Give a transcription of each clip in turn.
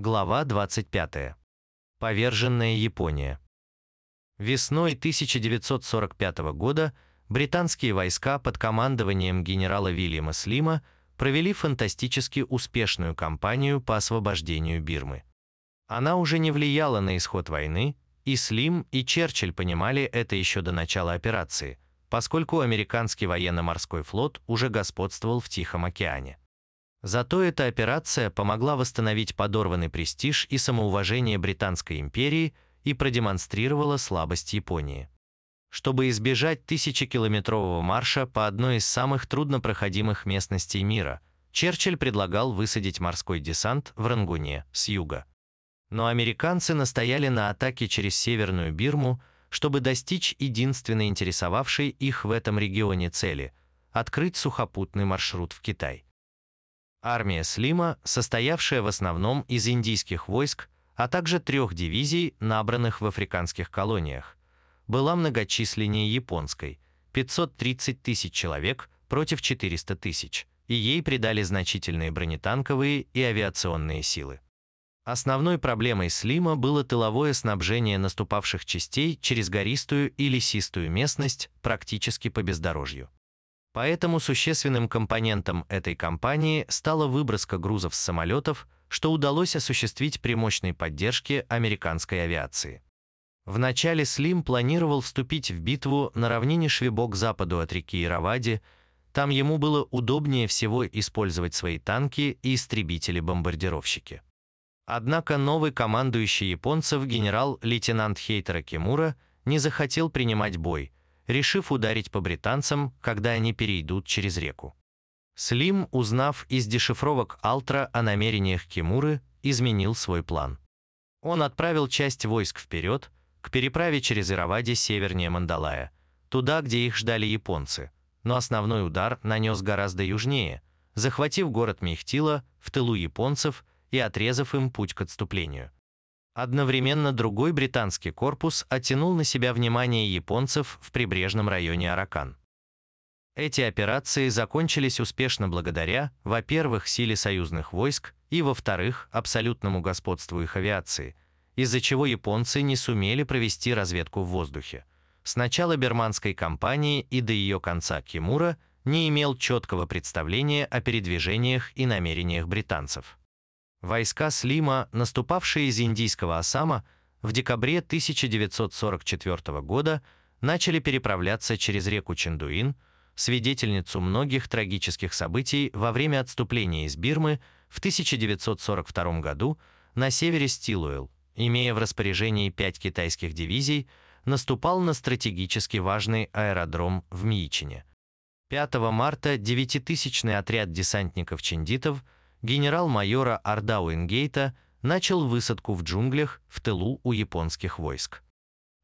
Глава 25. Поверженная Япония. Весной 1945 года британские войска под командованием генерала Вильяма Слима провели фантастически успешную кампанию по освобождению Бирмы. Она уже не влияла на исход войны, и Слим, и Черчилль понимали это еще до начала операции, поскольку американский военно-морской флот уже господствовал в Тихом океане. Зато эта операция помогла восстановить подорванный престиж и самоуважение Британской империи и продемонстрировала слабость Японии. Чтобы избежать тысячекилометрового марша по одной из самых труднопроходимых местностей мира, Черчилль предлагал высадить морской десант в Рангуне с юга. Но американцы настояли на атаке через Северную Бирму, чтобы достичь единственной интересовавшей их в этом регионе цели – открыть сухопутный маршрут в Китай. Армия Слима, состоявшая в основном из индийских войск, а также трех дивизий, набранных в африканских колониях, была многочисленнее японской – 530 тысяч человек против 400 тысяч, и ей придали значительные бронетанковые и авиационные силы. Основной проблемой Слима было тыловое снабжение наступавших частей через гористую и лесистую местность практически по бездорожью. Поэтому существенным компонентом этой кампании стала выброска грузов с самолетов, что удалось осуществить при мощной поддержке американской авиации. Вначале Слим планировал вступить в битву на равнине Швебок к западу от реки Иравади, там ему было удобнее всего использовать свои танки и истребители-бомбардировщики. Однако новый командующий японцев генерал-лейтенант Хейтера Кимура не захотел принимать бой, решив ударить по британцам, когда они перейдут через реку. Слим, узнав из дешифровок Алтра о намерениях Кимуры, изменил свой план. Он отправил часть войск вперед, к переправе через Иравади севернее Мандалая, туда, где их ждали японцы, но основной удар нанес гораздо южнее, захватив город Мехтила в тылу японцев и отрезав им путь к отступлению. Одновременно другой британский корпус оттянул на себя внимание японцев в прибрежном районе Аракан. Эти операции закончились успешно благодаря, во-первых, силе союзных войск и, во-вторых, абсолютному господству их авиации, из-за чего японцы не сумели провести разведку в воздухе. С начала берманской кампании и до ее конца Кимура не имел четкого представления о передвижениях и намерениях британцев. Войска Слима, наступавшие из индийского Осама, в декабре 1944 года начали переправляться через реку Чендуин, свидетельницу многих трагических событий во время отступления из Бирмы в 1942 году на севере Стилуэлл, имея в распоряжении пять китайских дивизий, наступал на стратегически важный аэродром в Миичине. 5 марта девятитысячный отряд десантников-чендитов – генерал-майора Орда Уингейта начал высадку в джунглях в тылу у японских войск.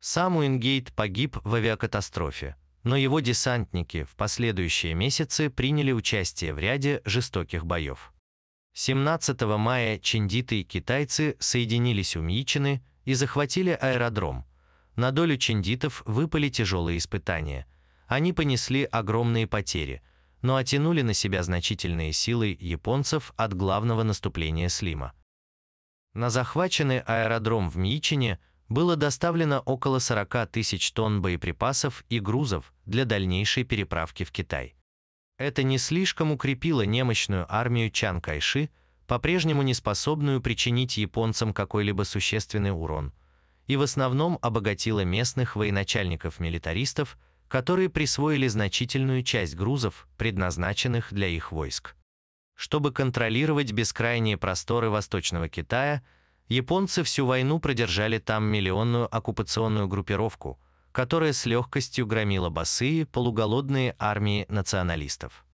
Сам Уингейт погиб в авиакатастрофе, но его десантники в последующие месяцы приняли участие в ряде жестоких боев. 17 мая чиндиты и китайцы соединились у Мьичины и захватили аэродром. На долю чиндитов выпали тяжелые испытания. Они понесли огромные потери – но оттянули на себя значительные силы японцев от главного наступления Слима. На захваченный аэродром в Мьичине было доставлено около 40 тысяч тонн боеприпасов и грузов для дальнейшей переправки в Китай. Это не слишком укрепило немощную армию Чан Кайши, по-прежнему не способную причинить японцам какой-либо существенный урон, и в основном обогатило местных военачальников-милитаристов – которые присвоили значительную часть грузов, предназначенных для их войск. Чтобы контролировать бескрайние просторы Восточного Китая, японцы всю войну продержали там миллионную оккупационную группировку, которая с легкостью громила босые, полуголодные армии националистов.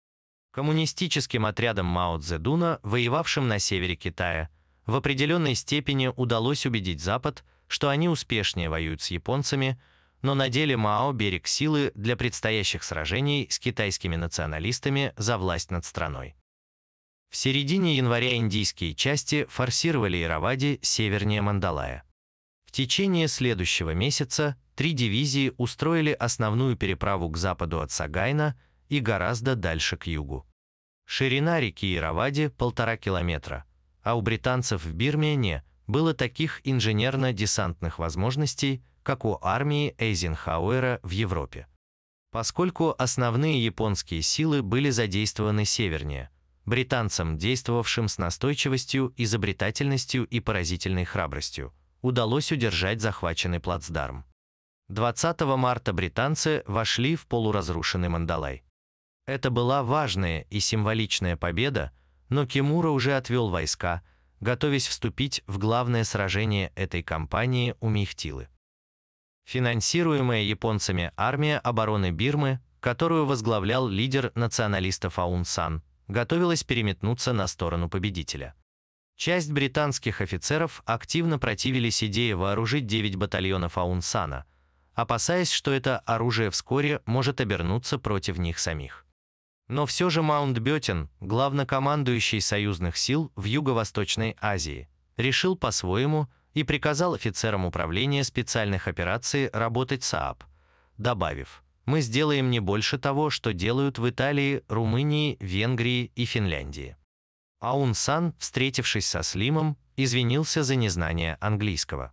Коммунистическим отрядам Мао Цзэдуна, воевавшим на севере Китая, в определенной степени удалось убедить Запад, что они успешнее воюют с японцами, но на деле Мао берег силы для предстоящих сражений с китайскими националистами за власть над страной. В середине января индийские части форсировали Иравади севернее Мандалая. В течение следующего месяца три дивизии устроили основную переправу к западу от Сагайна и гораздо дальше к югу. Ширина реки Иравади – полтора километра, а у британцев в Бирме не было таких инженерно-десантных возможностей, как у армии Эйзенхауэра в Европе. Поскольку основные японские силы были задействованы севернее, британцам, действовавшим с настойчивостью, изобретательностью и поразительной храбростью, удалось удержать захваченный плацдарм. 20 марта британцы вошли в полуразрушенный Мандалай. Это была важная и символичная победа, но Кимура уже отвел войска, готовясь вступить в главное сражение этой кампании у Михтилы. Финансируемая японцами армия обороны Бирмы, которую возглавлял лидер националистов Аун Сан, готовилась переметнуться на сторону победителя. Часть британских офицеров активно противились идее вооружить 9 батальонов Аун Сана, опасаясь, что это оружие вскоре может обернуться против них самих. Но все же Маунтбеттен, главнокомандующий союзных сил в Юго-Восточной Азии, решил по-своему и приказал офицерам управления специальных операций работать с ААП, добавив «Мы сделаем не больше того, что делают в Италии, Румынии, Венгрии и Финляндии». Аун Сан, встретившись со Слимом, извинился за незнание английского.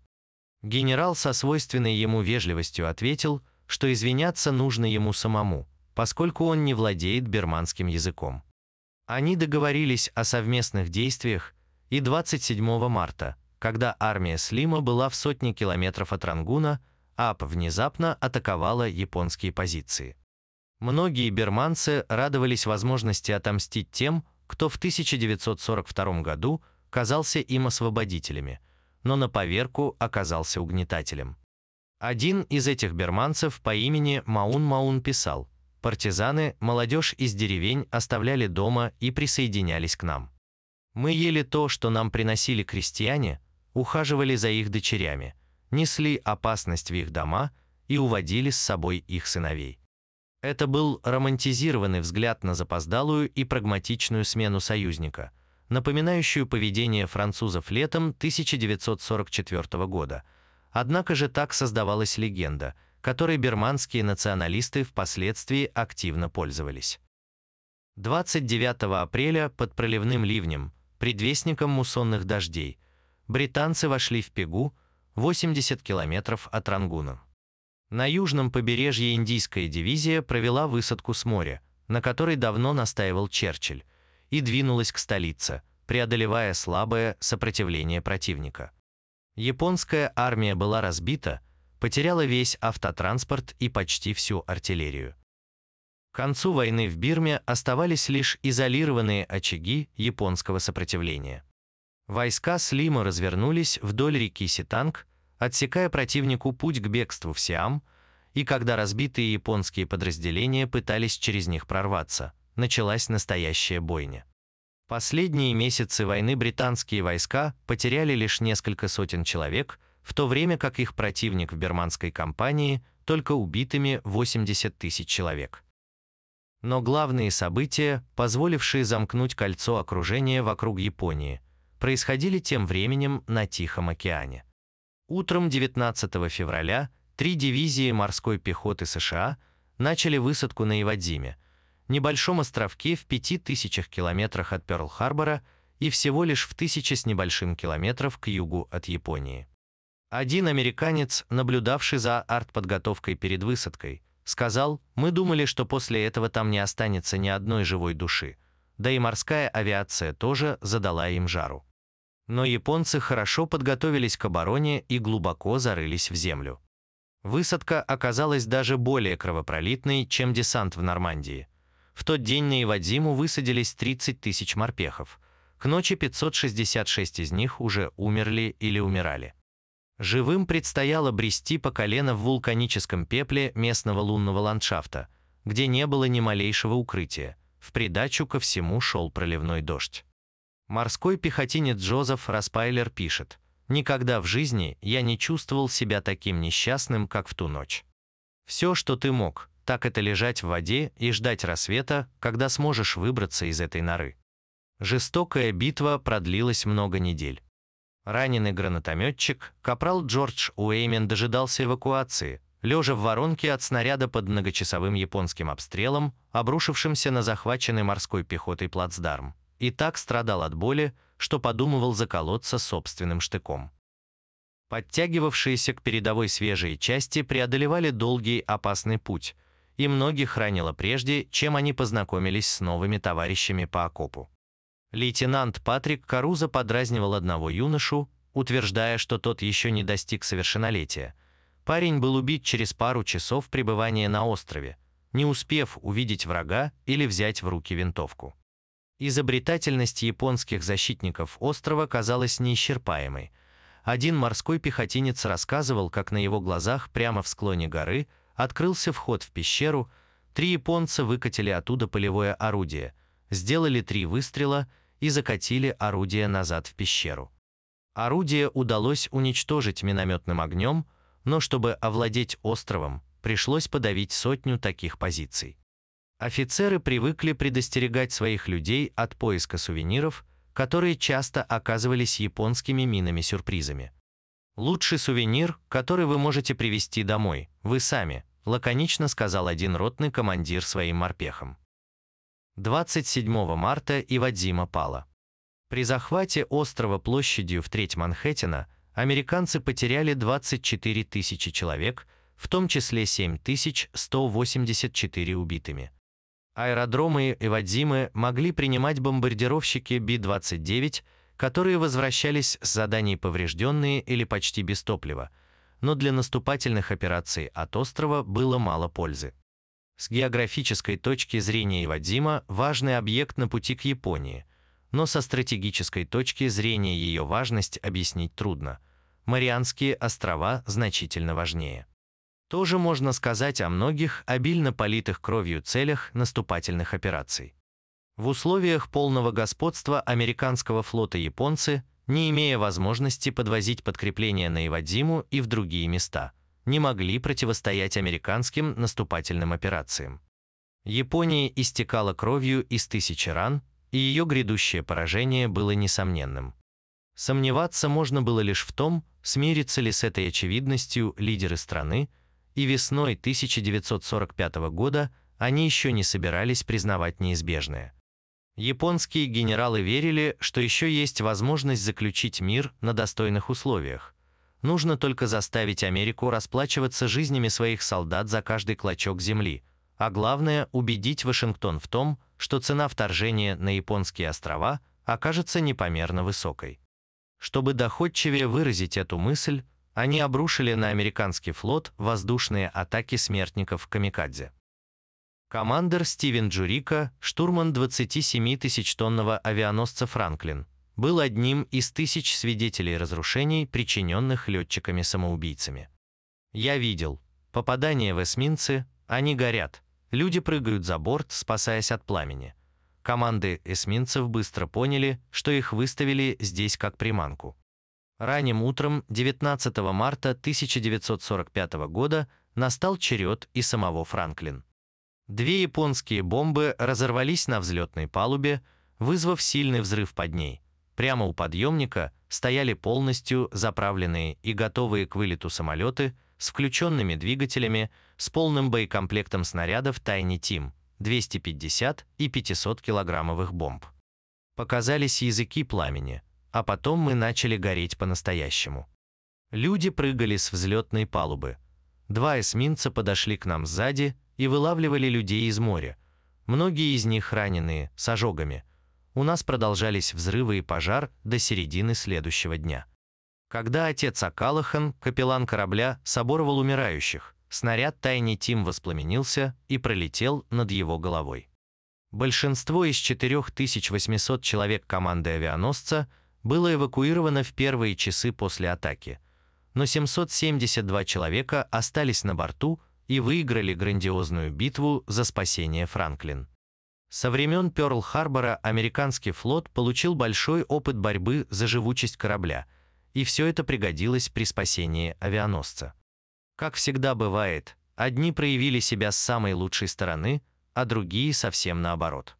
Генерал со свойственной ему вежливостью ответил, что извиняться нужно ему самому – поскольку он не владеет бирманским языком. Они договорились о совместных действиях, и 27 марта, когда армия Слима была в сотне километров от Рангуна, АП внезапно атаковала японские позиции. Многие берманцы радовались возможности отомстить тем, кто в 1942 году казался им освободителями, но на поверку оказался угнетателем. Один из этих берманцев по имени Маун-Маун писал – партизаны, молодежь из деревень оставляли дома и присоединялись к нам. Мы ели то, что нам приносили крестьяне, ухаживали за их дочерями, несли опасность в их дома и уводили с собой их сыновей. Это был романтизированный взгляд на запоздалую и прагматичную смену союзника, напоминающую поведение французов летом 1944 года. Однако же так создавалась легенда – которой берманские националисты впоследствии активно пользовались. 29 апреля под проливным ливнем, предвестником муссонных дождей, британцы вошли в Пегу, 80 километров от Рангуна. На южном побережье индийская дивизия провела высадку с моря, на которой давно настаивал Черчилль, и двинулась к столице, преодолевая слабое сопротивление противника. Японская армия была разбита, потеряла весь автотранспорт и почти всю артиллерию. К концу войны в Бирме оставались лишь изолированные очаги японского сопротивления. Войска Слима развернулись вдоль реки Ситанг, отсекая противнику путь к бегству в Сиам, и когда разбитые японские подразделения пытались через них прорваться, началась настоящая бойня. Последние месяцы войны британские войска потеряли лишь несколько сотен человек – в то время как их противник в берманской кампании только убитыми 80 тысяч человек. Но главные события, позволившие замкнуть кольцо окружения вокруг Японии, происходили тем временем на Тихом океане. Утром 19 февраля три дивизии морской пехоты США начали высадку на Ивадзиме, небольшом островке в пяти тысячах километрах от Пёрл-Харбора и всего лишь в тысяче с небольшим километров к югу от Японии. Один американец, наблюдавший за артподготовкой перед высадкой, сказал, «Мы думали, что после этого там не останется ни одной живой души, да и морская авиация тоже задала им жару». Но японцы хорошо подготовились к обороне и глубоко зарылись в землю. Высадка оказалась даже более кровопролитной, чем десант в Нормандии. В тот день на Ивадзиму высадились 30 тысяч морпехов. К ночи 566 из них уже умерли или умирали. Живым предстояло брести по колено в вулканическом пепле местного лунного ландшафта, где не было ни малейшего укрытия. В придачу ко всему шел проливной дождь. Морской пехотинец Джозеф Распайлер пишет, «Никогда в жизни я не чувствовал себя таким несчастным, как в ту ночь. Все, что ты мог, так это лежать в воде и ждать рассвета, когда сможешь выбраться из этой норы. Жестокая битва продлилась много недель. Раненый гранатометчик, капрал Джордж Уэймен дожидался эвакуации, лежа в воронке от снаряда под многочасовым японским обстрелом, обрушившимся на захваченный морской пехотой плацдарм, и так страдал от боли, что подумывал заколоться собственным штыком. Подтягивавшиеся к передовой свежие части преодолевали долгий опасный путь, и многих ранило прежде, чем они познакомились с новыми товарищами по окопу. Лейтенант Патрик Каруза подразнивал одного юношу, утверждая, что тот еще не достиг совершеннолетия. Парень был убит через пару часов пребывания на острове, не успев увидеть врага или взять в руки винтовку. Изобретательность японских защитников острова казалась неисчерпаемой. Один морской пехотинец рассказывал, как на его глазах прямо в склоне горы открылся вход в пещеру, три японца выкатили оттуда полевое орудие, сделали три выстрела и закатили орудие назад в пещеру. Орудие удалось уничтожить минометным огнем, но чтобы овладеть островом, пришлось подавить сотню таких позиций. Офицеры привыкли предостерегать своих людей от поиска сувениров, которые часто оказывались японскими минами-сюрпризами. «Лучший сувенир, который вы можете привезти домой, вы сами», лаконично сказал один ротный командир своим морпехам. 27 марта Ивадзима пала. При захвате острова площадью в треть Манхэттена американцы потеряли 24 тысячи человек, в том числе 7184 убитыми. Аэродромы Ивадзимы могли принимать бомбардировщики Би-29, которые возвращались с заданий поврежденные или почти без топлива, но для наступательных операций от острова было мало пользы. С географической точки зрения Ивадзима важный объект на пути к Японии, но со стратегической точки зрения ее важность объяснить трудно. Марианские острова значительно важнее. Тоже можно сказать о многих обильно политых кровью целях наступательных операций. В условиях полного господства американского флота японцы, не имея возможности подвозить подкрепления на Ивадзиму и в другие места, не могли противостоять американским наступательным операциям. Япония истекала кровью из тысячи ран, и ее грядущее поражение было несомненным. Сомневаться можно было лишь в том, смирятся ли с этой очевидностью лидеры страны, и весной 1945 года они еще не собирались признавать неизбежное. Японские генералы верили, что еще есть возможность заключить мир на достойных условиях. Нужно только заставить Америку расплачиваться жизнями своих солдат за каждый клочок земли, а главное – убедить Вашингтон в том, что цена вторжения на японские острова окажется непомерно высокой. Чтобы доходчивее выразить эту мысль, они обрушили на американский флот воздушные атаки смертников Камикадзе. Командир Стивен Джурика, штурман 27-тысячтонного авианосца «Франклин», был одним из тысяч свидетелей разрушений, причиненных летчиками-самоубийцами. «Я видел. Попадания в эсминцы, они горят. Люди прыгают за борт, спасаясь от пламени. Команды эсминцев быстро поняли, что их выставили здесь как приманку. Ранним утром 19 марта 1945 года настал черед и самого Франклин. Две японские бомбы разорвались на взлетной палубе, вызвав сильный взрыв под ней. Прямо у подъемника стояли полностью заправленные и готовые к вылету самолеты с включенными двигателями, с полным боекомплектом снарядов «Тайни Тим» 250 и 500 килограммовых бомб. Показались языки пламени – а потом мы начали гореть по-настоящему. Люди прыгали с взлетной палубы. Два эсминца подошли к нам сзади и вылавливали людей из моря. Многие из них раненые, с ожогами. У нас продолжались взрывы и пожар до середины следующего дня. Когда отец Акалахан, капеллан корабля, соборовал умирающих, снаряд Тайни Тим воспламенился и пролетел над его головой. Большинство из 4800 человек команды авианосца – было эвакуировано в первые часы после атаки, но 772 человека остались на борту и выиграли грандиозную битву за спасение Франклин. Со времен Пёрл-Харбора американский флот получил большой опыт борьбы за живучесть корабля, и все это пригодилось при спасении авианосца. Как всегда бывает, одни проявили себя с самой лучшей стороны, а другие совсем наоборот.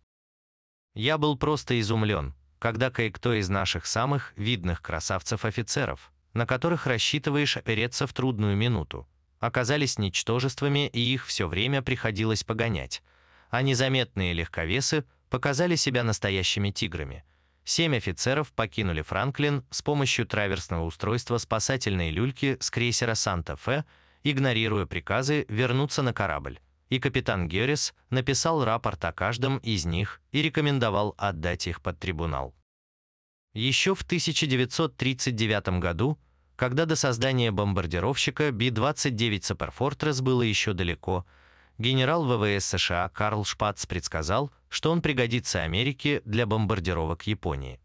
Я был просто изумлен, когда кое-кто из наших самых видных красавцев-офицеров, на которых рассчитываешь опереться в трудную минуту, оказались ничтожествами и их все время приходилось погонять, а незаметные легковесы показали себя настоящими тиграми. семь офицеров покинули Франклин с помощью траверсного устройства спасательной люльки с крейсера «Санта-Фе», игнорируя приказы вернуться на корабль. И капитан Геррис написал рапорт о каждом из них и рекомендовал отдать их под трибунал. Еще в 1939 году, когда до создания бомбардировщика Би-29 Саперфортрес было еще далеко, генерал ВВС США Карл Шпац предсказал, что он пригодится Америке для бомбардировок Японии.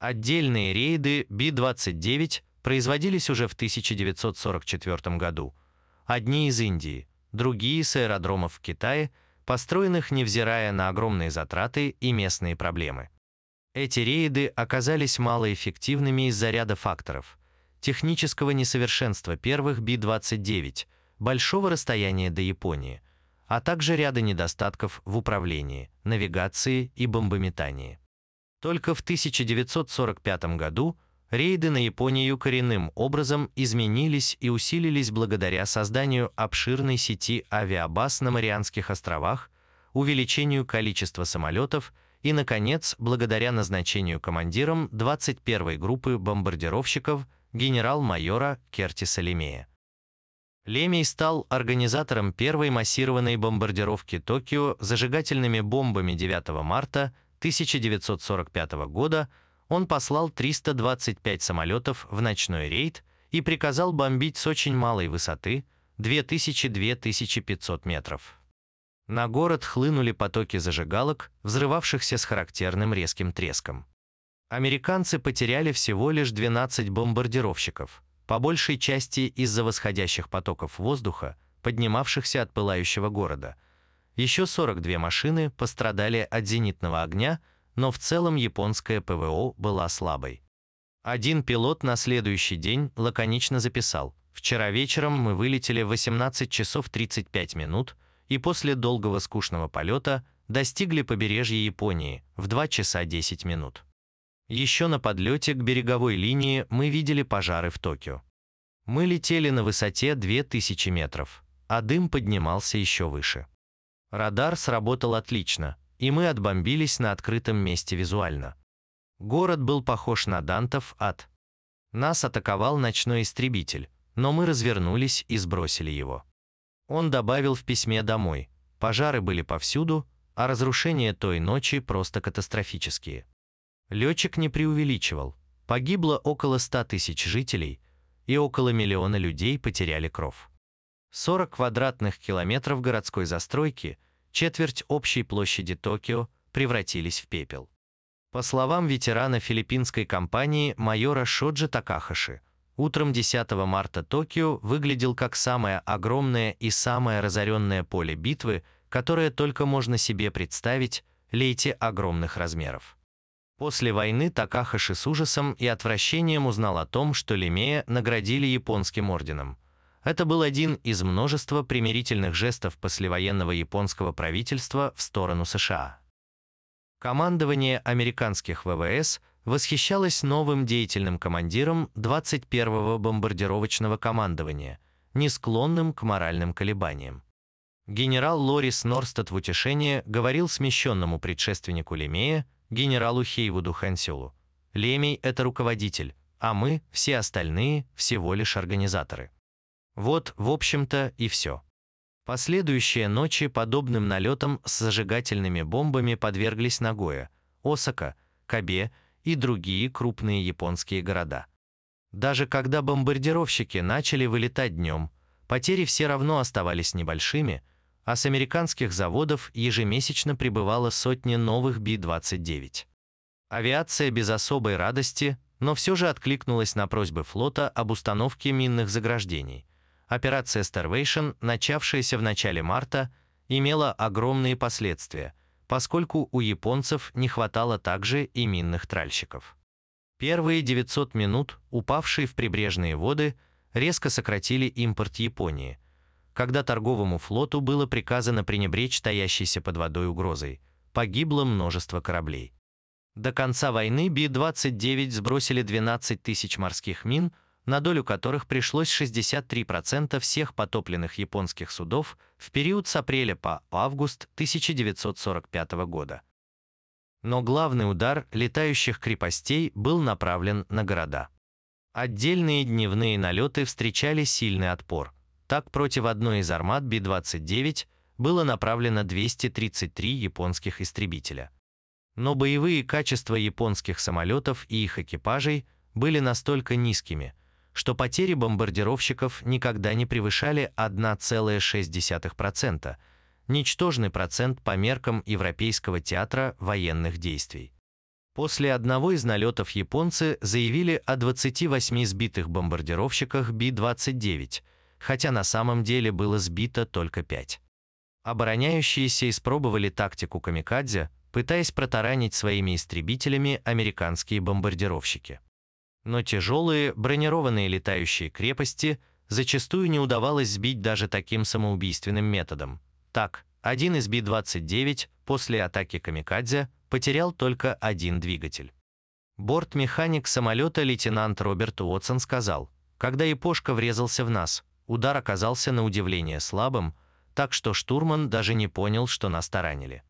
Отдельные рейды Би-29 производились уже в 1944 году, одни из Индии, другие с аэродромов в Китае, построенных невзирая на огромные затраты и местные проблемы. Эти рейды оказались малоэффективными из-за ряда факторов – технического несовершенства первых Би-29, большого расстояния до Японии, а также ряда недостатков в управлении, навигации и бомбометании. Только в 1945 году рейды на Японию коренным образом изменились и усилились благодаря созданию обширной сети авиабаз на Марианских островах, увеличению количества самолетов и, наконец, благодаря назначению командиром 21-й группы бомбардировщиков генерал-майора Кертиса Лемея. Лемей стал организатором первой массированной бомбардировки Токио зажигательными бомбами 9 марта 1945 года. Он послал 325 самолетов в ночной рейд и приказал бомбить с очень малой высоты 2000-2500 метров. На город хлынули потоки зажигалок, взрывавшихся с характерным резким треском. Американцы потеряли всего лишь 12 бомбардировщиков, по большей части из-за восходящих потоков воздуха, поднимавшихся от пылающего города. Еще 42 машины пострадали от зенитного огня, но в целом японская ПВО была слабой. Один пилот на следующий день лаконично записал «Вчера вечером мы вылетели в 18 часов 35 минут, и после долгого скучного полета достигли побережья Японии в 2 часа 10 минут. Еще на подлете к береговой линии мы видели пожары в Токио. Мы летели на высоте 2000 метров, а дым поднимался еще выше. Радар сработал отлично, и мы отбомбились на открытом месте визуально. Город был похож на Дантов ад. Нас атаковал ночной истребитель, но мы развернулись и сбросили его. Он добавил в письме домой. Пожары были повсюду, а разрушения той ночи просто катастрофические. Летчик не преувеличивал. Погибло около 100 тысяч жителей, и около миллиона людей потеряли кров. 40 квадратных километров городской застройки, четверть общей площади Токио, превратились в пепел. По словам ветерана филиппинской компании майора Шоджи Такахаши, Утром 10 марта Токио выглядел как самое огромное и самое разоренное поле битвы, которое только можно себе представить, лейте огромных размеров. После войны Такахаши с ужасом и отвращением узнал о том, что Лемея наградили японским орденом. Это был один из множества примирительных жестов послевоенного японского правительства в сторону США. Командование американских ВВС – восхищалась новым деятельным командиром 21-го бомбардировочного командования, не склонным к моральным колебаниям. Генерал Лорис Норстед в утешение говорил смещенному предшественнику Лемея, генералу Хейвуду Хансюлу. «Лемей – это руководитель, а мы, все остальные, всего лишь организаторы». Вот, в общем-то, и все. Последующие ночи подобным налетам с зажигательными бомбами подверглись Нагоя, Осака, Кабе и другие крупные японские города. Даже когда бомбардировщики начали вылетать днем, потери все равно оставались небольшими, а с американских заводов ежемесячно прибывало сотни новых Би-29. Авиация без особой радости, но все же откликнулась на просьбы флота об установке минных заграждений. Операция Starvation, начавшаяся в начале марта, имела огромные последствия – поскольку у японцев не хватало также и минных тральщиков. Первые 900 минут, упавшие в прибрежные воды, резко сократили импорт Японии, когда торговому флоту было приказано пренебречь стоящейся под водой угрозой. Погибло множество кораблей. До конца войны Би-29 сбросили 12 тысяч морских мин, на долю которых пришлось 63% всех потопленных японских судов в период с апреля по август 1945 года. Но главный удар летающих крепостей был направлен на города. Отдельные дневные налеты встречали сильный отпор. Так против одной из армат Би-29 было направлено 233 японских истребителя. Но боевые качества японских самолетов и их экипажей были настолько низкими, что потери бомбардировщиков никогда не превышали 1,6%, ничтожный процент по меркам Европейского театра военных действий. После одного из налетов японцы заявили о 28 сбитых бомбардировщиках Би-29, хотя на самом деле было сбито только 5. Обороняющиеся испробовали тактику камикадзе, пытаясь протаранить своими истребителями американские бомбардировщики. Но тяжелые бронированные летающие крепости зачастую не удавалось сбить даже таким самоубийственным методом. Так, один из Би-29 после атаки камикадзе потерял только один двигатель. Бортмеханик самолета лейтенант Роберт Уотсон сказал, «Когда Япошка врезался в нас, удар оказался на удивление слабым, так что штурман даже не понял, что нас таранили».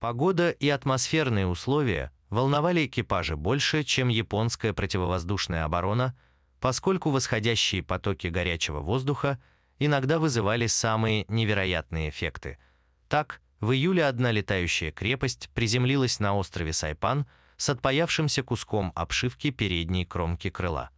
Погода и атмосферные условия волновали экипажи больше, чем японская противовоздушная оборона, поскольку восходящие потоки горячего воздуха – иногда вызывали самые невероятные эффекты. Так, в июле одна летающая крепость приземлилась на острове Сайпан с отпаявшимся куском обшивки передней кромки крыла.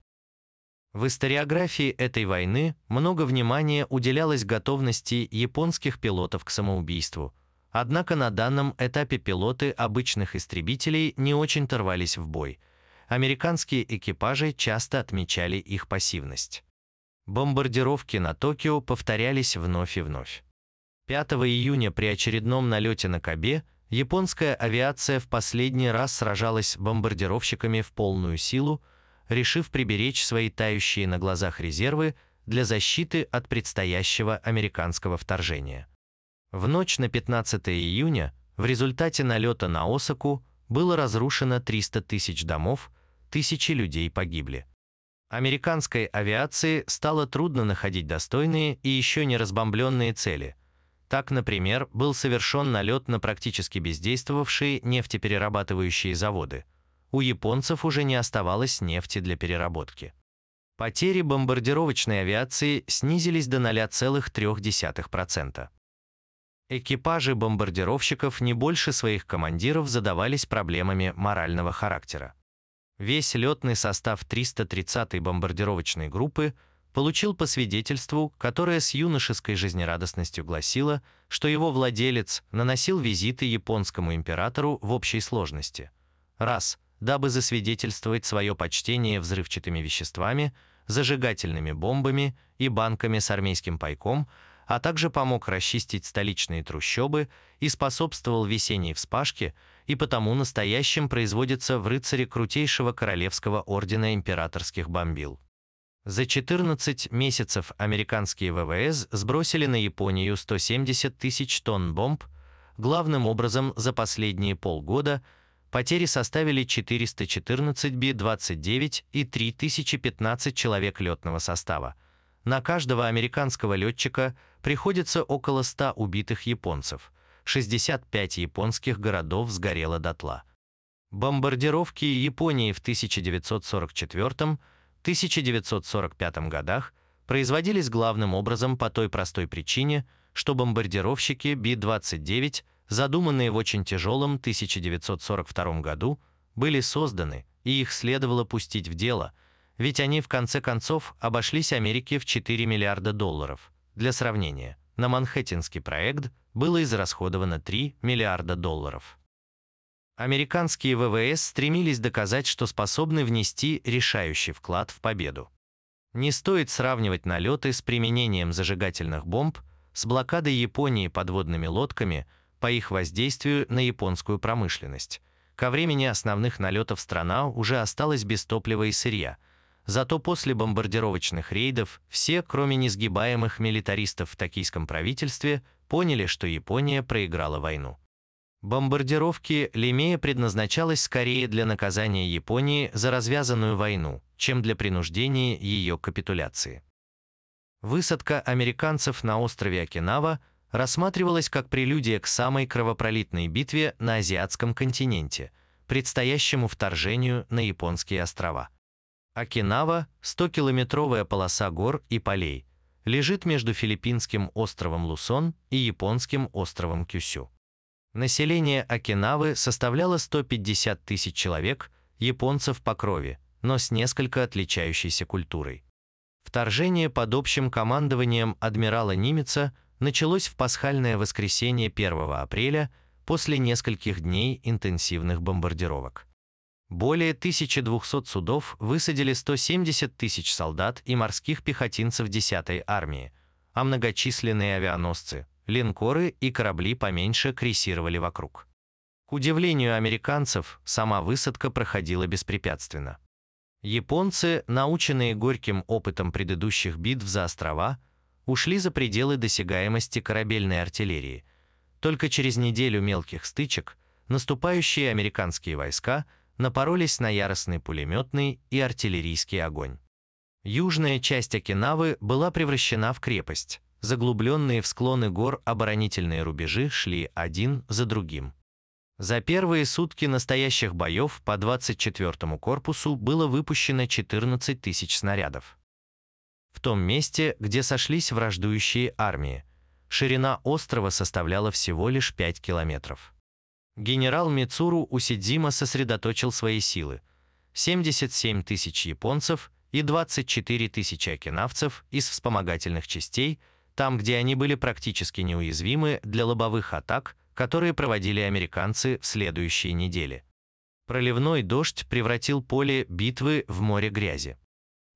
В историографии этой войны много внимания уделялось готовности японских пилотов к самоубийству, однако на данном этапе пилоты обычных истребителей не очень торвались в бой. Американские экипажи часто отмечали их пассивность. Бомбардировки на Токио повторялись вновь и вновь. 5 июня при очередном налете на Кабе японская авиация в последний раз сражалась бомбардировщиками в полную силу, решив приберечь свои тающие на глазах резервы для защиты от предстоящего американского вторжения. В ночь на 15 июня в результате налета на Осаку было разрушено 300 тысяч домов, тысячи людей погибли. Американской авиации стало трудно находить достойные и еще не разбомбленные цели. Так, например, был совершен налет на практически бездействовавшие нефтеперерабатывающие заводы. У японцев уже не оставалось нефти для переработки. Потери бомбардировочной авиации снизились до 0,3%. Экипажи бомбардировщиков не больше своих командиров задавались проблемами морального характера. Весь летный состав 330-й бомбардировочной группы получил по свидетельству, которое с юношеской жизнерадостностью гласило, что его владелец наносил визиты японскому императору в общей сложности. Раз, дабы засвидетельствовать свое почтение взрывчатыми веществами, зажигательными бомбами и банками с армейским пайком, а также помог расчистить столичные трущобы и способствовал весенней вспашке – и потому настоящим производится в рыцаре крутейшего королевского ордена императорских бомбил. За 14 месяцев американские ВВС сбросили на Японию 170 тысяч тонн бомб, главным образом за последние полгода потери составили 414 Би-29 и 3015 человек летного состава. На каждого американского летчика приходится около 100 убитых японцев – 65 японских городов сгорело дотла. Бомбардировки Японии в 1944-1945 годах производились главным образом по той простой причине, что бомбардировщики Би-29, задуманные в очень тяжелом 1942 году, были созданы, и их следовало пустить в дело, ведь они в конце концов обошлись Америке в 4 миллиарда долларов. Для сравнения, на Манхэттенский проект было израсходовано 3 миллиарда долларов. Американские ВВС стремились доказать, что способны внести решающий вклад в победу. Не стоит сравнивать налеты с применением зажигательных бомб с блокадой Японии подводными лодками по их воздействию на японскую промышленность. Ко времени основных налетов страна уже осталась без топлива и сырья – Зато после бомбардировочных рейдов все, кроме несгибаемых милитаристов в токийском правительстве, поняли, что Япония проиграла войну. Бомбардировки Лемея предназначалась скорее для наказания Японии за развязанную войну, чем для принуждения ее капитуляции. Высадка американцев на острове Окинава рассматривалась как прелюдия к самой кровопролитной битве на азиатском континенте, предстоящему вторжению на японские острова. Окинава, 100-километровая полоса гор и полей, лежит между филиппинским островом Лусон и японским островом Кюсю. Население Окинавы составляло 150 тысяч человек, японцев по крови, но с несколько отличающейся культурой. Вторжение под общим командованием адмирала Нимеца началось в пасхальное воскресенье 1 апреля после нескольких дней интенсивных бомбардировок. Более 1200 судов высадили 170 тысяч солдат и морских пехотинцев 10-й армии, а многочисленные авианосцы, линкоры и корабли поменьше крейсировали вокруг. К удивлению американцев, сама высадка проходила беспрепятственно. Японцы, наученные горьким опытом предыдущих битв за острова, ушли за пределы досягаемости корабельной артиллерии. Только через неделю мелких стычек наступающие американские войска напоролись на яростный пулеметный и артиллерийский огонь. Южная часть Окинавы была превращена в крепость. Заглубленные в склоны гор оборонительные рубежи шли один за другим. За первые сутки настоящих боев по 24-му корпусу было выпущено 14 тысяч снарядов. В том месте, где сошлись враждующие армии, ширина острова составляла всего лишь 5 километров. Генерал Мицуру Усидзима сосредоточил свои силы. 77 тысяч японцев и 24 тысячи окинавцев из вспомогательных частей, там, где они были практически неуязвимы для лобовых атак, которые проводили американцы в следующие недели. Проливной дождь превратил поле битвы в море грязи.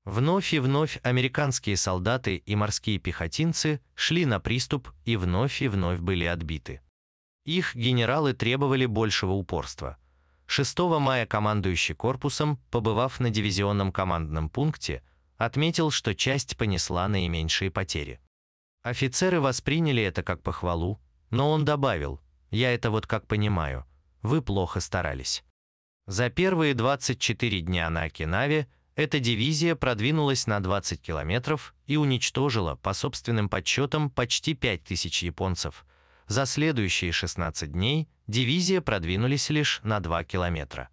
Вновь и вновь американские солдаты и морские пехотинцы шли на приступ и вновь и вновь были отбиты. Их генералы требовали большего упорства. 6 мая командующий корпусом, побывав на дивизионном командном пункте, отметил, что часть понесла наименьшие потери. Офицеры восприняли это как похвалу, но он добавил, я это вот как понимаю. Вы плохо старались. За первые 24 дня на Окинаве эта дивизия продвинулась на 20 километров и уничтожила, по собственным подсчетам, почти 5000 японцев. За следующие 16 дней дивизия продвинулись лишь на 2 километра.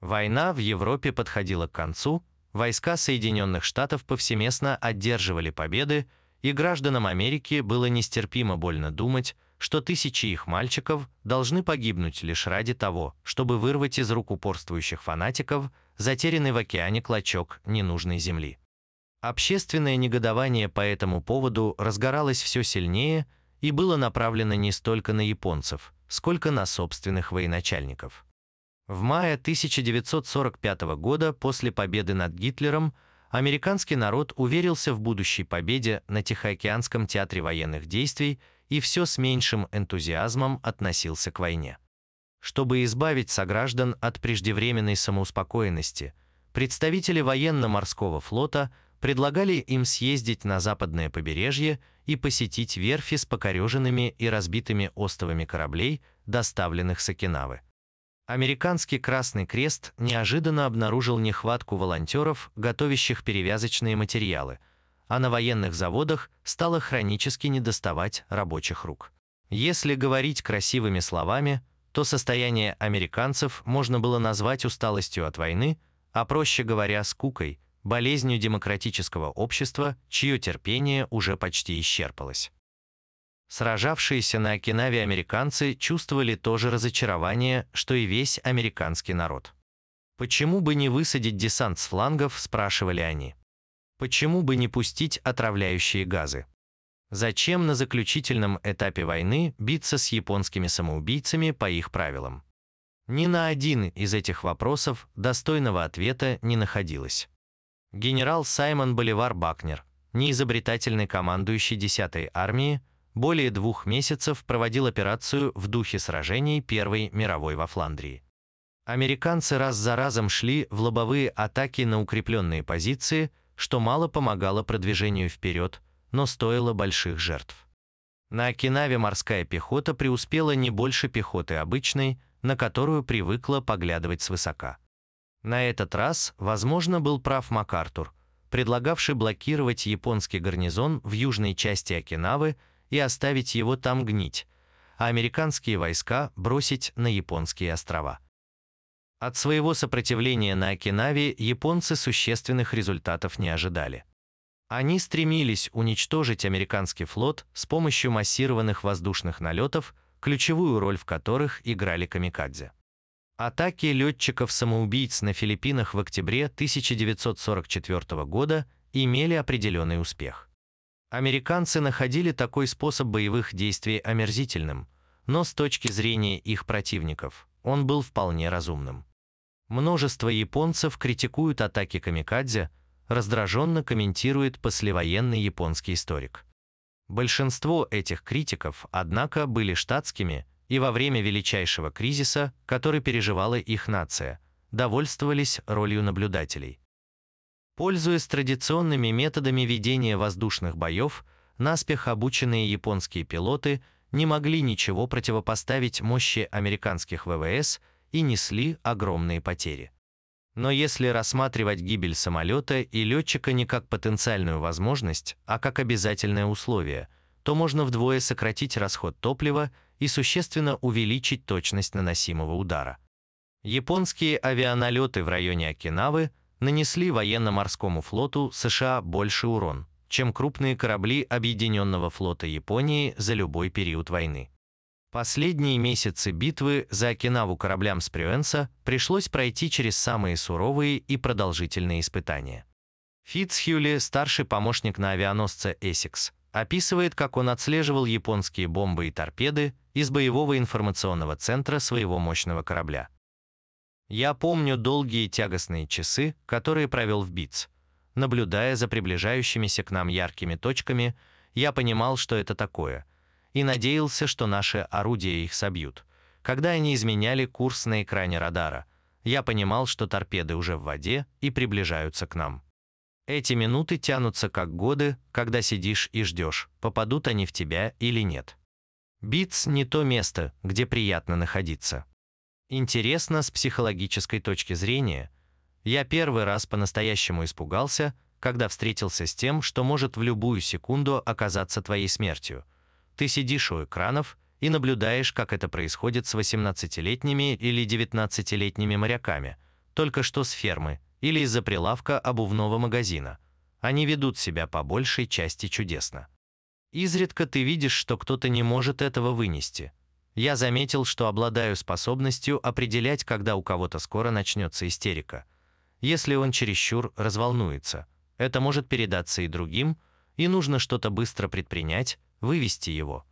Война в Европе подходила к концу, войска Соединенных Штатов повсеместно одерживали победы, и гражданам Америки было нестерпимо больно думать, что тысячи их мальчиков должны погибнуть лишь ради того, чтобы вырвать из рук упорствующих фанатиков затерянный в океане клочок ненужной земли. Общественное негодование по этому поводу разгоралось все сильнее и было направлено не столько на японцев, сколько на собственных военачальников. В мае 1945 года после победы над Гитлером американский народ уверился в будущей победе на Тихоокеанском театре военных действий и все с меньшим энтузиазмом относился к войне. Чтобы избавить сограждан от преждевременной самоуспокоенности, представители военно-морского флота предлагали им съездить на западное побережье и посетить верфи с покореженными и разбитыми остовами кораблей, доставленных с Окинавы. Американский Красный Крест неожиданно обнаружил нехватку волонтеров, готовящих перевязочные материалы – а на военных заводах стало хронически недоставать рабочих рук. Если говорить красивыми словами, то состояние американцев можно было назвать усталостью от войны, а проще говоря, скукой, болезнью демократического общества, чье терпение уже почти исчерпалось. Сражавшиеся на Окинаве американцы чувствовали то же разочарование, что и весь американский народ. «Почему бы не высадить десант с флангов?» – спрашивали они. Почему бы не пустить отравляющие газы? Зачем на заключительном этапе войны биться с японскими самоубийцами по их правилам? Ни на один из этих вопросов достойного ответа не находилось. Генерал Саймон Боливар Бакнер, неизобретательный командующий 10-й армии, более двух месяцев проводил операцию в духе сражений Первой мировой во Фландрии. Американцы раз за разом шли в лобовые атаки на укрепленные позиции – что мало помогало продвижению вперед, но стоило больших жертв. На Окинаве морская пехота преуспела не больше пехоты обычной, на которую привыкла поглядывать свысока. На этот раз, возможно, был прав МакАртур, предлагавший блокировать японский гарнизон в южной части Окинавы и оставить его там гнить, а американские войска бросить на японские острова. От своего сопротивления на Окинаве японцы существенных результатов не ожидали. Они стремились уничтожить американский флот с помощью массированных воздушных налетов, ключевую роль в которых играли камикадзе. Атаки летчиков-самоубийц на Филиппинах в октябре 1944 года имели определенный успех. Американцы находили такой способ боевых действий омерзительным, но с точки зрения их противников он был вполне разумным. Множество японцев критикуют атаки камикадзе, раздраженно комментирует послевоенный японский историк. Большинство этих критиков, однако, были штатскими и во время величайшего кризиса, который переживала их нация, довольствовались ролью наблюдателей. Пользуясь традиционными методами ведения воздушных боев, наспех обученные японские пилоты не могли ничего противопоставить мощи американских ВВС и несли огромные потери. Но если рассматривать гибель самолета и летчика не как потенциальную возможность, а как обязательное условие, то можно вдвое сократить расход топлива и существенно увеличить точность наносимого удара. Японские авианалеты в районе Окинавы нанесли военно-морскому флоту США больше урон, чем крупные корабли Объединенного флота Японии за любой период войны. Последние месяцы битвы за Окинаву кораблям Спрюэнса пришлось пройти через самые суровые и продолжительные испытания. Фитцхьюли, старший помощник на авианосце «Эссекс», описывает, как он отслеживал японские бомбы и торпеды из боевого информационного центра своего мощного корабля. Я помню долгие тягостные часы, которые провел в БИЦ. Наблюдая за приближающимися к нам яркими точками, я понимал, что это такое – и надеялся, что наши орудия их собьют. Когда они изменяли курс на экране радара, я понимал, что торпеды уже в воде и приближаются к нам. Эти минуты тянутся как годы, когда сидишь и ждешь, попадут они в тебя или нет. Битс не то место, где приятно находиться. Интересно с психологической точки зрения. Я первый раз по-настоящему испугался, когда встретился с тем, что может в любую секунду оказаться твоей смертью – ты сидишь у экранов и наблюдаешь, как это происходит с 18-летними или 19-летними моряками, только что с фермы или из-за прилавка обувного магазина. Они ведут себя по большей части чудесно. Изредка ты видишь, что кто-то не может этого вынести. Я заметил, что обладаю способностью определять, когда у кого-то скоро начнется истерика. Если он чересчур разволнуется, это может передаться и другим, и нужно что-то быстро предпринять, вывести его.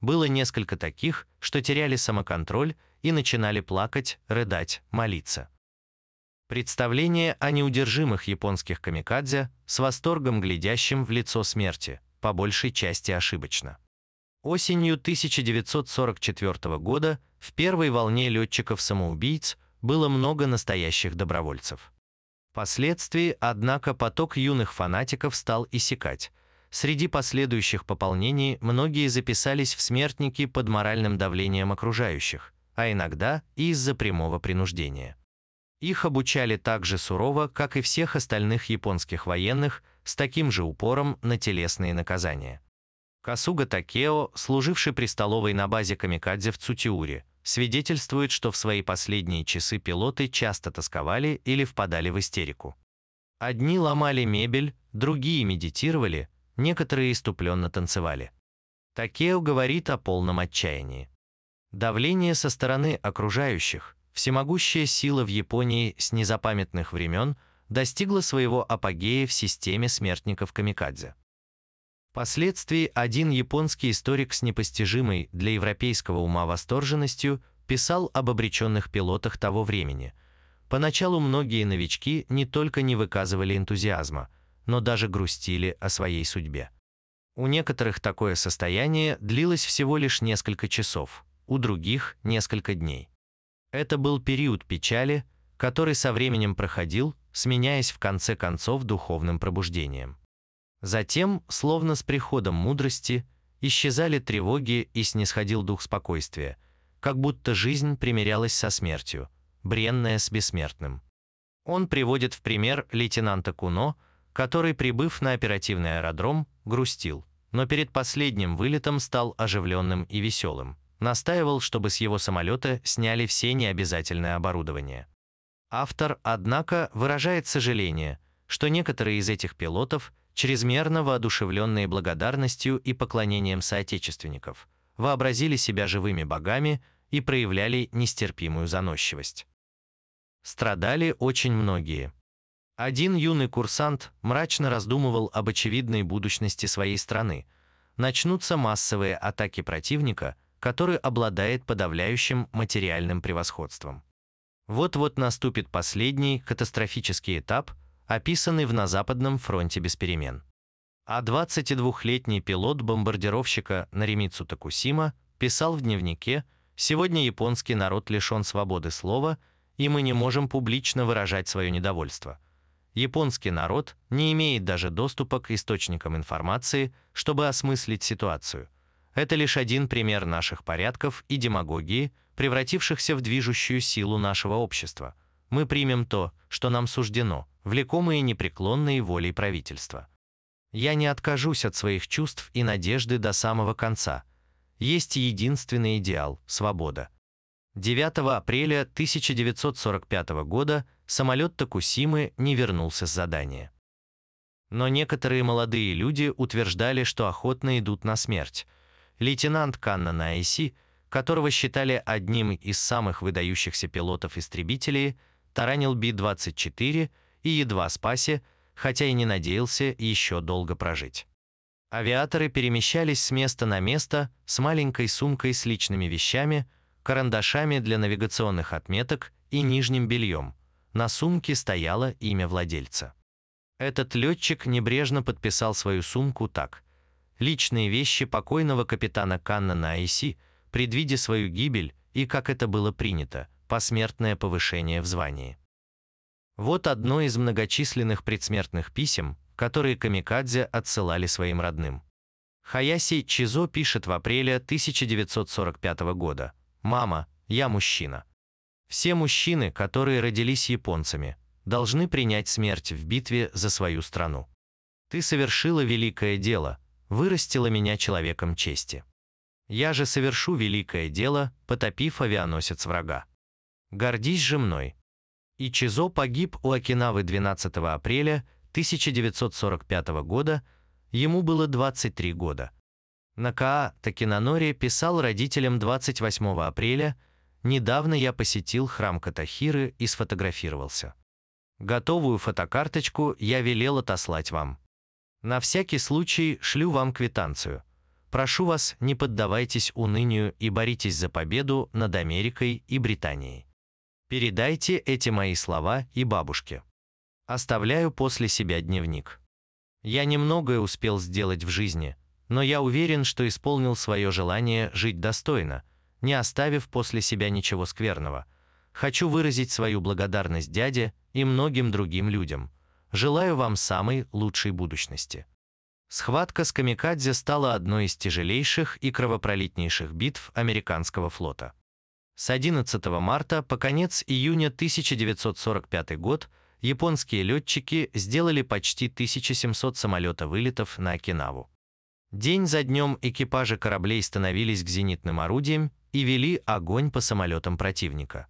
Было несколько таких, что теряли самоконтроль и начинали плакать, рыдать, молиться. Представление о неудержимых японских камикадзе с восторгом глядящим в лицо смерти, по большей части ошибочно. Осенью 1944 года в первой волне летчиков-самоубийц было много настоящих добровольцев. Впоследствии, однако, поток юных фанатиков стал иссякать, Среди последующих пополнений многие записались в смертники под моральным давлением окружающих, а иногда и из-за прямого принуждения. Их обучали так же сурово, как и всех остальных японских военных, с таким же упором на телесные наказания. Касуга Такео, служивший при столовой на базе Камикадзе в Цутиуре, свидетельствует, что в свои последние часы пилоты часто тосковали или впадали в истерику. Одни ломали мебель, другие медитировали, некоторые иступленно танцевали. Такео говорит о полном отчаянии. Давление со стороны окружающих, всемогущая сила в Японии с незапамятных времен достигла своего апогея в системе смертников камикадзе. Впоследствии один японский историк с непостижимой для европейского ума восторженностью писал об обреченных пилотах того времени. Поначалу многие новички не только не выказывали энтузиазма – но даже грустили о своей судьбе. У некоторых такое состояние длилось всего лишь несколько часов, у других – несколько дней. Это был период печали, который со временем проходил, сменяясь в конце концов духовным пробуждением. Затем, словно с приходом мудрости, исчезали тревоги и снисходил дух спокойствия, как будто жизнь примирялась со смертью, бренная с бессмертным. Он приводит в пример лейтенанта Куно – который, прибыв на оперативный аэродром, грустил. но перед последним вылетом стал оживленным и веселым. Настаивал, чтобы с его самолета сняли все необязательное оборудование. Автор, однако, выражает сожаление, что некоторые из этих пилотов, чрезмерно воодушевленные благодарностью и поклонением соотечественников, вообразили себя живыми богами и проявляли нестерпимую заносчивость. Страдали очень многие. Один юный курсант мрачно раздумывал об очевидной будущности своей страны. Начнутся массовые атаки противника, который обладает подавляющим материальным превосходством. Вот-вот наступит последний катастрофический этап, описанный в на Западном фронте без перемен. А 22-летний пилот бомбардировщика Наримицу Такусима писал в дневнике «Сегодня японский народ лишен свободы слова, и мы не можем публично выражать свое недовольство. Японский народ не имеет даже доступа к источникам информации, чтобы осмыслить ситуацию. Это лишь один пример наших порядков и демагогии, превратившихся в движущую силу нашего общества. Мы примем то, что нам суждено, влекомые непреклонной волей правительства. Я не откажусь от своих чувств и надежды до самого конца. Есть единственный идеал – свобода. 9 апреля 1945 года самолет Токусимы не вернулся с задания. Но некоторые молодые люди утверждали, что охотно идут на смерть. Лейтенант Канна Найси – которого считали одним из самых выдающихся пилотов-истребителей, таранил Би-24 и едва спасе, хотя и не надеялся еще долго прожить. Авиаторы перемещались с места на место с маленькой сумкой с личными вещами, карандашами для навигационных отметок и нижним бельем. На сумке стояло имя владельца. Этот летчик небрежно подписал свою сумку так. «Личные вещи покойного капитана Канна на IC – предвидя свою гибель и, как это было принято, посмертное повышение в звании. Вот одно из многочисленных предсмертных писем, которые камикадзе отсылали своим родным. Хаяси Чизо пишет в апреле 1945 года «Мама, я мужчина. Все мужчины, которые родились японцами, должны принять смерть в битве за свою страну. Ты совершила великое дело, вырастила меня человеком чести. Я же совершу великое дело, потопив авианосец врага. Гордись же мной. И Чизо погиб у Окинавы 12 апреля 1945 года, ему было 23 года. Накаа Такинанори писал родителям 28 апреля «Недавно я посетил храм Катахиры и сфотографировался. Готовую фотокарточку я велел отослать вам. На всякий случай шлю вам квитанцию. Прошу вас, не поддавайтесь унынию и боритесь за победу над Америкой и Британией. Передайте эти мои слова и бабушке. Оставляю после себя дневник. Я немногое успел сделать в жизни, но я уверен, что исполнил свое желание жить достойно, не оставив после себя ничего скверного. Хочу выразить свою благодарность дяде и многим другим людям. Желаю вам самой лучшей будущности. Схватка с Камикадзе стала одной из тяжелейших и кровопролитнейших битв американского флота. С 11 марта по конец июня 1945 год японские летчики сделали почти 1700 самолета-вылетов на Окинаву. День за днем экипажи кораблей становились к зенитным орудиям и вели огонь по самолетам противника.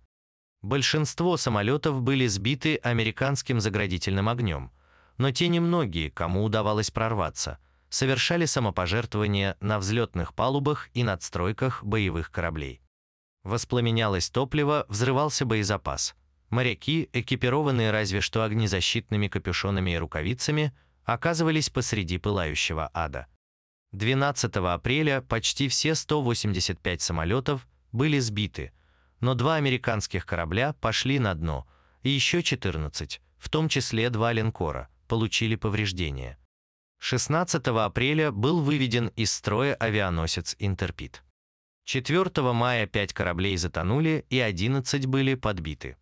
Большинство самолетов были сбиты американским заградительным огнем – но те немногие, кому удавалось прорваться, совершали самопожертвования на взлетных палубах и надстройках боевых кораблей. Воспламенялось топливо, взрывался боезапас. Моряки, экипированные разве что огнезащитными капюшонами и рукавицами, оказывались посреди пылающего ада. 12 апреля почти все 185 самолетов были сбиты, но два американских корабля пошли на дно, и еще 14, в том числе два линкора – получили повреждения. 16 апреля был выведен из строя авианосец «Интерпит». 4 мая 5 кораблей затонули и 11 были подбиты.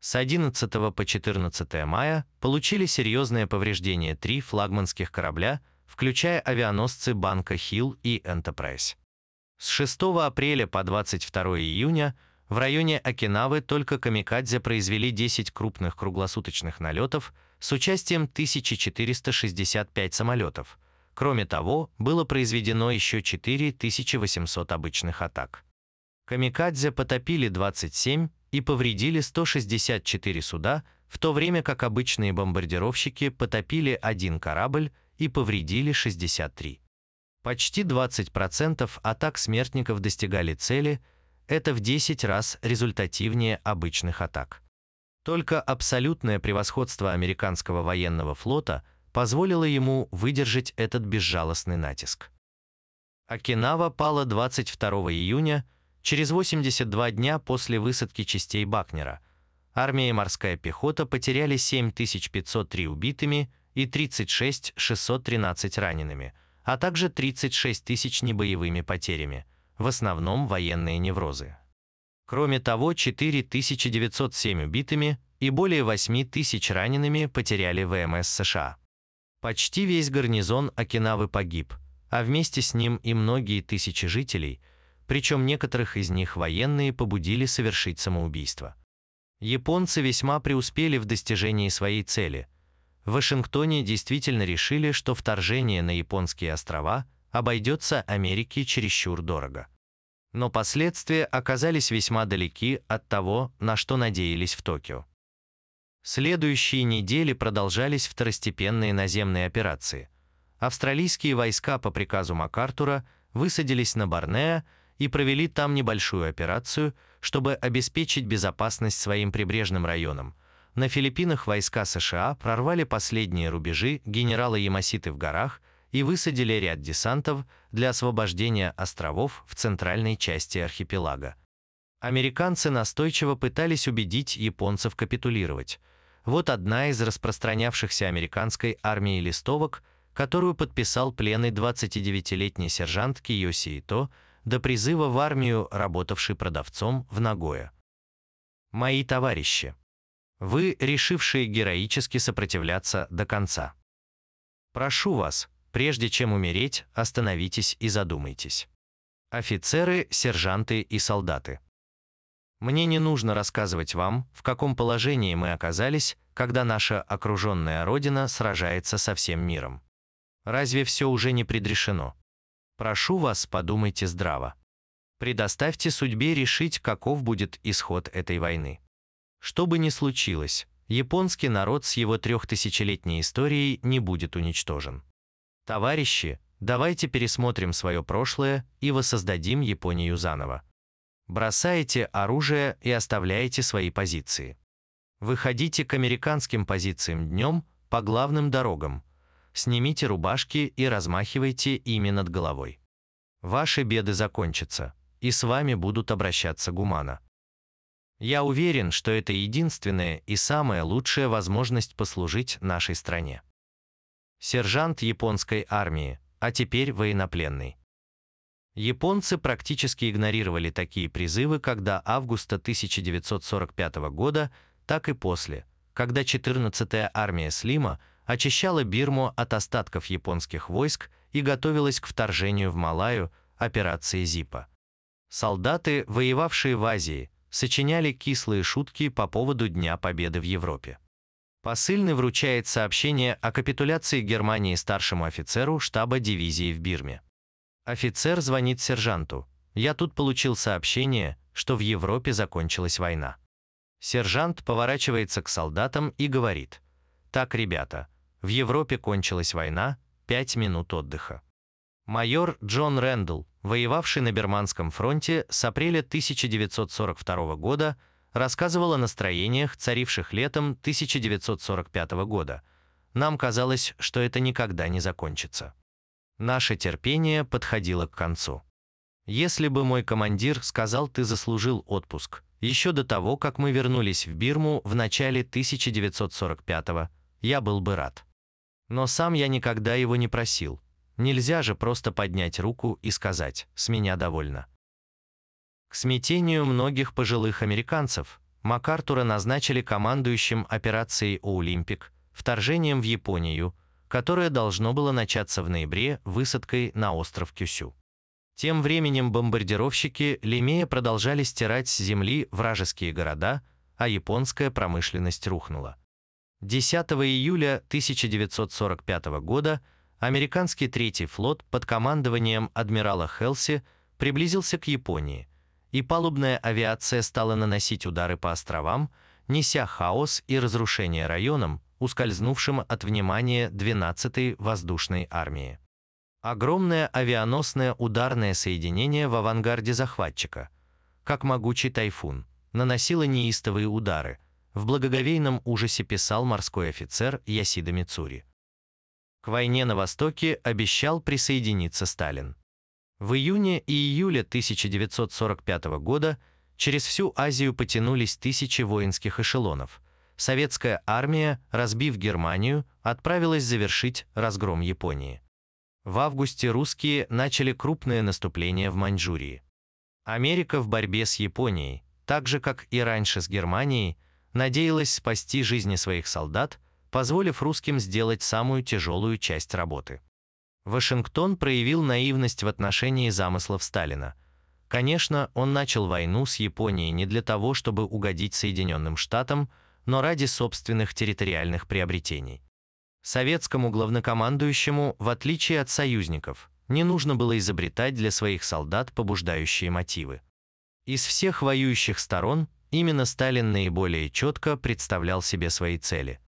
С 11 по 14 мая получили серьезное повреждение три флагманских корабля, включая авианосцы Банка Хилл и Энтерпрайз. С 6 апреля по 22 июня в районе Окинавы только «Камикадзе» произвели 10 крупных круглосуточных налетов с участием 1465 самолетов, Кроме того, было произведено еще 4800 обычных атак. Камикадзе потопили 27 и повредили 164 суда, в то время как обычные бомбардировщики потопили один корабль и повредили 63. Почти 20% атак смертников достигали цели, это в 10 раз результативнее обычных атак. Только абсолютное превосходство американского военного флота позволило ему выдержать этот безжалостный натиск. Окинава пала 22 июня, через 82 дня после высадки частей Бакнера. Армия и морская пехота потеряли 7503 убитыми и 36 613 ранеными, а также 36 тысяч небоевыми потерями, в основном военные неврозы. Кроме того, 4907 убитыми и более 8 тысяч ранеными потеряли ВМС США. Почти весь гарнизон Окинавы погиб, а вместе с ним и многие тысячи жителей, причем некоторых из них военные побудили совершить самоубийство. Японцы весьма преуспели в достижении своей цели. В Вашингтоне действительно решили, что вторжение на японские острова обойдется Америке чересчур дорого. Но последствия оказались весьма далеки от того, на что надеялись в Токио. Следующие недели продолжались второстепенные наземные операции. Австралийские войска по приказу МакАртура высадились на Борнео и провели там небольшую операцию, чтобы обеспечить безопасность своим прибрежным районам. На Филиппинах войска США прорвали последние рубежи генерала Ямаситы в горах и высадили ряд десантов для освобождения островов в центральной части архипелага. Американцы настойчиво пытались убедить японцев капитулировать – вот одна из распространявшихся американской армией листовок, которую подписал пленный 29-летний сержант Киоси Ито до призыва в армию, работавший продавцом в Нагое. «Мои товарищи, вы, решившие героически сопротивляться до конца. Прошу вас, прежде чем умереть, остановитесь и задумайтесь. Офицеры, сержанты и солдаты. Мне не нужно рассказывать вам, в каком положении мы оказались, когда наша окруженная Родина сражается со всем миром. Разве все уже не предрешено? Прошу вас, подумайте здраво. Предоставьте судьбе решить, каков будет исход этой войны. Что бы ни случилось, японский народ с его трехтысячелетней историей не будет уничтожен. Товарищи, давайте пересмотрим свое прошлое и воссоздадим Японию заново. Бросаете оружие и оставляете свои позиции. Выходите к американским позициям днем по главным дорогам. Снимите рубашки и размахивайте ими над головой. Ваши беды закончатся, и с вами будут обращаться гумана. Я уверен, что это единственная и самая лучшая возможность послужить нашей стране. Сержант японской армии, а теперь военнопленный. Японцы практически игнорировали такие призывы до августа 1945 года, так и после, когда 14-я армия Слима очищала Бирму от остатков японских войск и готовилась к вторжению в Малайю, операции Зипа. Солдаты, воевавшие в Азии, сочиняли кислые шутки по поводу Дня Победы в Европе. Посыльный вручает сообщение о капитуляции Германии старшему офицеру штаба дивизии в Бирме. Офицер звонит сержанту. «Я тут получил сообщение, что в Европе закончилась война». Сержант поворачивается к солдатам и говорит. «Так, ребята, в Европе кончилась война, пять минут отдыха». Майор Джон Рэндалл, воевавший на Берманском фронте с апреля 1942 года, рассказывал о настроениях, царивших летом 1945 года. Нам казалось, что это никогда не закончится. Наше терпение подходило к концу. Если бы мой командир сказал «ты заслужил отпуск», еще до того, как мы вернулись в Бирму в начале 1945-го, я был бы рад. Но сам я никогда его не просил. Нельзя же просто поднять руку и сказать «с меня довольно». К смятению многих пожилых американцев МакАртура назначили командующим операцией «Олимпик», вторжением в Японию, которое должно было начаться в ноябре высадкой на остров Кюсю. Тем временем бомбардировщики Лемея продолжали стирать с земли вражеские города, а японская промышленность рухнула. 10 июля 1945 года американский третий флот под командованием адмирала Хелси приблизился к Японии, и палубная авиация стала наносить удары по островам, неся хаос и разрушение районам, ускользнувшим от внимания 12-й воздушной армии. Огромное авианосное ударное соединение в авангарде захватчика, как могучий тайфун, наносило неистовые удары, в благоговейном ужасе писал морской офицер Ясида Мицури. К войне на Востоке обещал присоединиться Сталин. В июне и июле 1945 года через всю Азию потянулись тысячи воинских эшелонов. Советская армия, разбив Германию, отправилась завершить разгром Японии. В августе русские начали крупное наступление в Маньчжурии. Америка в борьбе с Японией, так же как и раньше с Германией, надеялась спасти жизни своих солдат, позволив русским сделать самую тяжелую часть работы. Вашингтон проявил наивность в отношении замыслов Сталина. Конечно, он начал войну с Японией не для того, чтобы угодить Соединенным Штатам, но ради собственных территориальных приобретений. Советскому главнокомандующему, в отличие от союзников, не нужно было изобретать для своих солдат побуждающие мотивы. Из всех воюющих сторон именно Сталин наиболее четко представлял себе свои цели.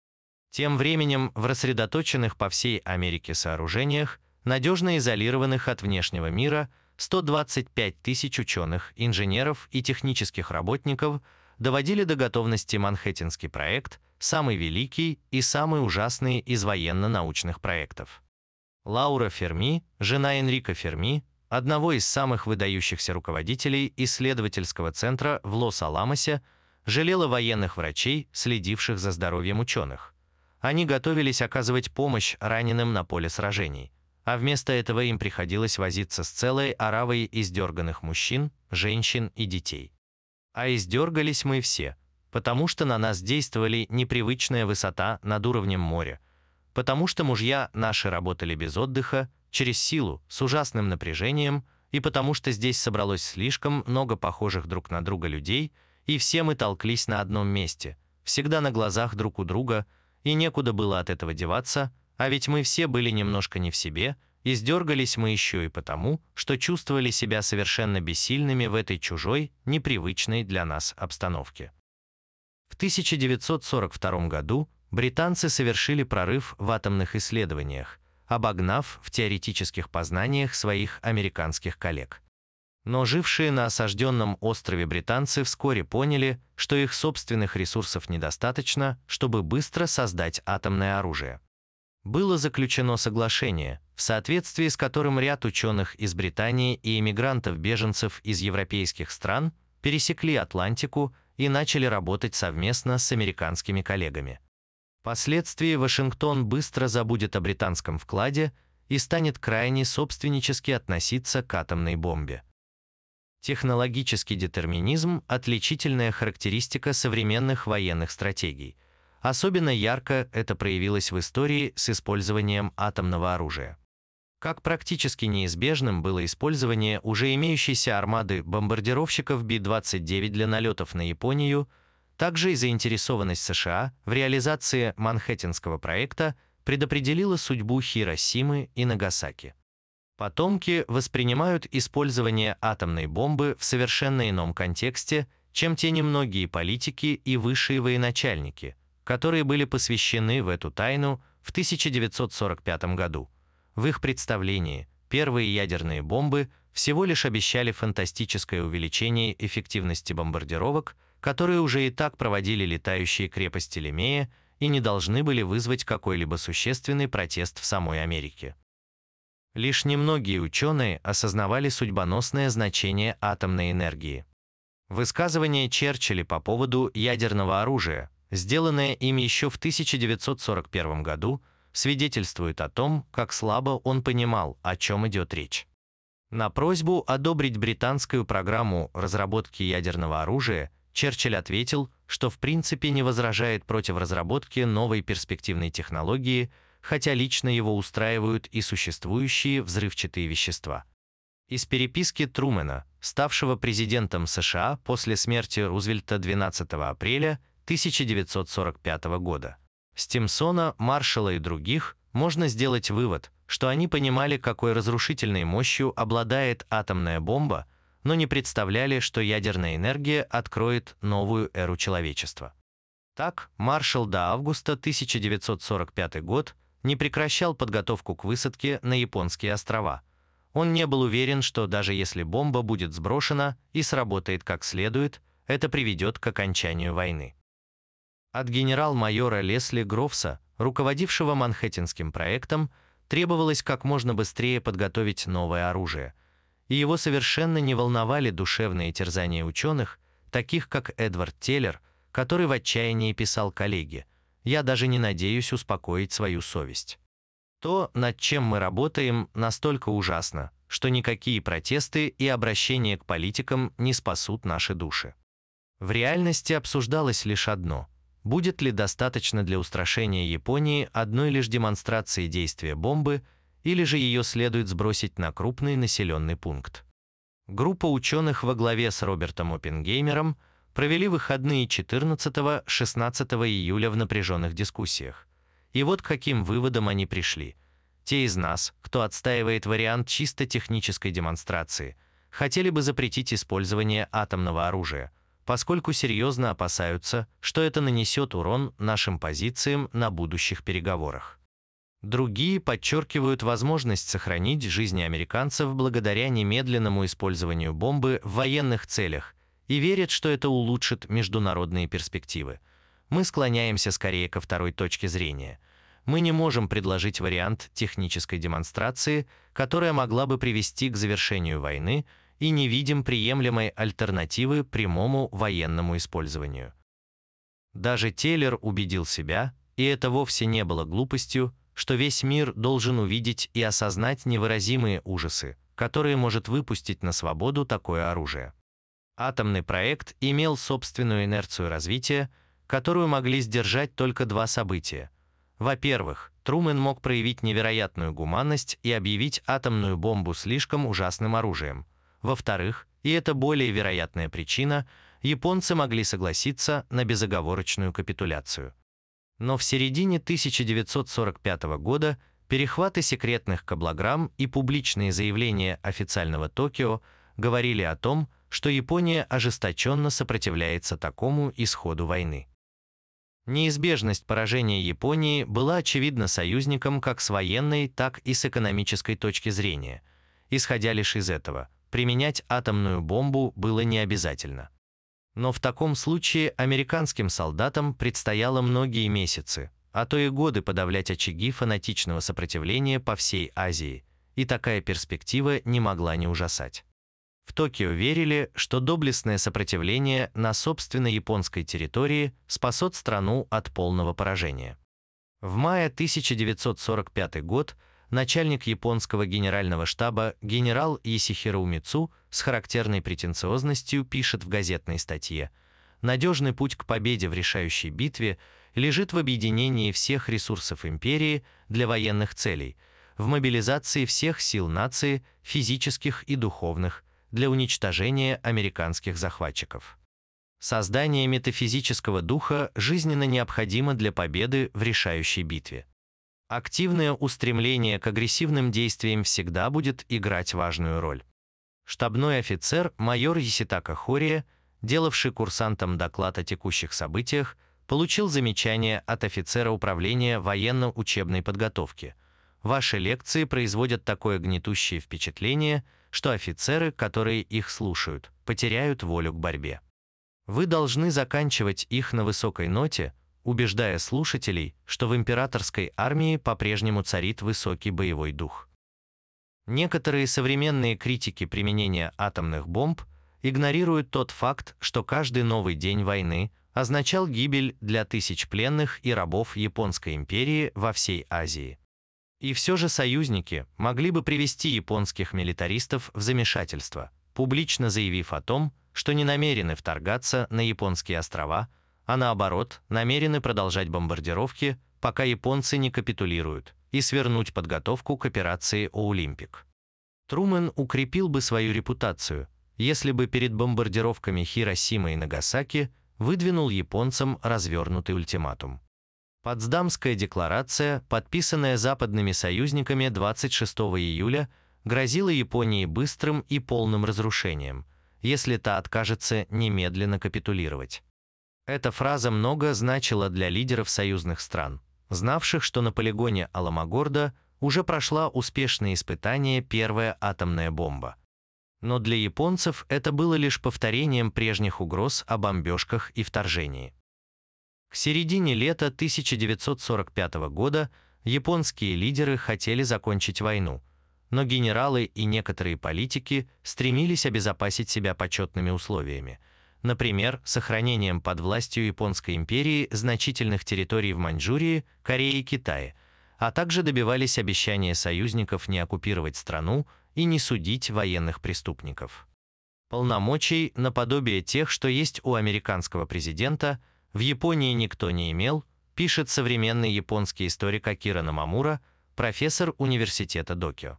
Тем временем в рассредоточенных по всей Америке сооружениях, надежно изолированных от внешнего мира, 125 тысяч ученых, инженеров и технических работников доводили до готовности Манхэттенский проект – самый великий и самый ужасный из военно-научных проектов. Лаура Ферми, жена Энрика Ферми, одного из самых выдающихся руководителей исследовательского центра в Лос-Аламосе, жалела военных врачей, следивших за здоровьем ученых. Они готовились оказывать помощь раненым на поле сражений, а вместо этого им приходилось возиться с целой оравой издерганных мужчин, женщин и детей. А издергались мы все – потому что на нас действовали непривычная высота над уровнем моря, потому что мужья наши работали без отдыха, через силу, с ужасным напряжением, и потому что здесь собралось слишком много похожих друг на друга людей, и все мы толклись на одном месте, всегда на глазах друг у друга, и некуда было от этого деваться, а ведь мы все были немножко не в себе, и сдергались мы еще и потому, что чувствовали себя совершенно бессильными в этой чужой, непривычной для нас обстановке. В 1942 году британцы совершили прорыв в атомных исследованиях, обогнав в теоретических познаниях своих американских коллег. Но жившие на осажденном острове британцы вскоре поняли, что их собственных ресурсов недостаточно, чтобы быстро создать атомное оружие. Было заключено соглашение, в соответствии с которым ряд ученых из Британии и эмигрантов-беженцев из европейских стран пересекли Атлантику и начали работать совместно с американскими коллегами. Впоследствии Вашингтон быстро забудет о британском вкладе и станет крайне собственнически относиться к атомной бомбе. Технологический детерминизм – отличительная характеристика современных военных стратегий. Особенно ярко это проявилось в истории с использованием атомного оружия. Как практически неизбежным было использование уже имеющейся армады бомбардировщиков Би-29 для налетов на Японию, также и заинтересованность США в реализации Манхэттенского проекта предопределила судьбу Хиросимы и Нагасаки. Потомки воспринимают использование атомной бомбы в совершенно ином контексте, чем те немногие политики и высшие военачальники, которые были посвящены в эту тайну в 1945 году. В их представлении первые ядерные бомбы всего лишь обещали фантастическое увеличение эффективности бомбардировок, которые уже и так проводили летающие крепости Лемея и не должны были вызвать какой-либо существенный протест в самой Америке. Лишь немногие ученые осознавали судьбоносное значение атомной энергии. Высказывание Черчилля по поводу ядерного оружия, сделанное им еще в 1941 году, свидетельствует о том, как слабо он понимал, о чем идет речь. На просьбу одобрить британскую программу разработки ядерного оружия Черчилль ответил, что в принципе не возражает против разработки новой перспективной технологии, хотя лично его устраивают и существующие взрывчатые вещества. Из переписки Трумэна, ставшего президентом США после смерти Рузвельта 12 апреля 1945 года, Стимсона, Маршалла и других, можно сделать вывод, что они понимали, какой разрушительной мощью обладает атомная бомба, но не представляли, что ядерная энергия откроет новую эру человечества. Так, маршал до августа 1945 год не прекращал подготовку к высадке на японские острова. Он не был уверен, что даже если бомба будет сброшена и сработает как следует, это приведет к окончанию войны. От генерал-майора Лесли Грофса, руководившего Манхэттенским проектом, требовалось как можно быстрее подготовить новое оружие, и его совершенно не волновали душевные терзания ученых, таких как Эдвард Теллер, который в отчаянии писал коллеге «Я даже не надеюсь успокоить свою совесть». То, над чем мы работаем, настолько ужасно, что никакие протесты и обращения к политикам не спасут наши души. В реальности обсуждалось лишь одно – будет ли достаточно для устрашения Японии одной лишь демонстрации действия бомбы, или же ее следует сбросить на крупный населенный пункт. Группа ученых во главе с Робертом Оппенгеймером провели выходные 14-16 июля в напряженных дискуссиях. И вот к каким выводам они пришли. Те из нас, кто отстаивает вариант чисто технической демонстрации, хотели бы запретить использование атомного оружия – поскольку серьезно опасаются, что это нанесет урон нашим позициям на будущих переговорах. Другие подчеркивают возможность сохранить жизни американцев благодаря немедленному использованию бомбы в военных целях и верят, что это улучшит международные перспективы. Мы склоняемся скорее ко второй точке зрения. Мы не можем предложить вариант технической демонстрации, которая могла бы привести к завершению войны – и не видим приемлемой альтернативы прямому военному использованию. Даже Теллер убедил себя, и это вовсе не было глупостью, что весь мир должен увидеть и осознать невыразимые ужасы, которые может выпустить на свободу такое оружие. Атомный проект имел собственную инерцию развития, которую могли сдержать только два события. Во-первых, Трумэн мог проявить невероятную гуманность и объявить атомную бомбу слишком ужасным оружием, во-вторых, и это более вероятная причина, японцы могли согласиться на безоговорочную капитуляцию. Но в середине 1945 года перехваты секретных каблограмм и публичные заявления официального Токио говорили о том, что Япония ожесточенно сопротивляется такому исходу войны. Неизбежность поражения Японии была очевидна союзникам как с военной, так и с экономической точки зрения. Исходя лишь из этого, применять атомную бомбу было не обязательно. Но в таком случае американским солдатам предстояло многие месяцы, а то и годы подавлять очаги фанатичного сопротивления по всей Азии, и такая перспектива не могла не ужасать. В Токио верили, что доблестное сопротивление на собственной японской территории спасет страну от полного поражения. В мае 1945 год начальник японского генерального штаба генерал Исихиро Умицу с характерной претенциозностью пишет в газетной статье «Надежный путь к победе в решающей битве лежит в объединении всех ресурсов империи для военных целей, в мобилизации всех сил нации, физических и духовных, для уничтожения американских захватчиков». Создание метафизического духа жизненно необходимо для победы в решающей битве. Активное устремление к агрессивным действиям всегда будет играть важную роль. Штабной офицер майор Еситака Хория, делавший курсантам доклад о текущих событиях, получил замечание от офицера управления военно-учебной подготовки. Ваши лекции производят такое гнетущее впечатление, что офицеры, которые их слушают, потеряют волю к борьбе. Вы должны заканчивать их на высокой ноте, убеждая слушателей, что в императорской армии по-прежнему царит высокий боевой дух. Некоторые современные критики применения атомных бомб игнорируют тот факт, что каждый новый день войны означал гибель для тысяч пленных и рабов Японской империи во всей Азии. И все же союзники могли бы привести японских милитаристов в замешательство, публично заявив о том, что не намерены вторгаться на японские острова – а наоборот, намерены продолжать бомбардировки, пока японцы не капитулируют, и свернуть подготовку к операции «Олимпик». Трумэн укрепил бы свою репутацию, если бы перед бомбардировками Хиросимы и Нагасаки выдвинул японцам развернутый ультиматум. Потсдамская декларация, подписанная западными союзниками 26 июля, грозила Японии быстрым и полным разрушением, если та откажется немедленно капитулировать. Эта фраза много значила для лидеров союзных стран, знавших, что на полигоне Аламагорда уже прошла успешное испытание первая атомная бомба. Но для японцев это было лишь повторением прежних угроз о бомбежках и вторжении. К середине лета 1945 года японские лидеры хотели закончить войну, но генералы и некоторые политики стремились обезопасить себя почетными условиями – например, сохранением под властью Японской империи значительных территорий в Маньчжурии, Корее и Китае, а также добивались обещания союзников не оккупировать страну и не судить военных преступников. Полномочий, наподобие тех, что есть у американского президента, в Японии никто не имел, пишет современный японский историк Акира Намамура, профессор университета Докио.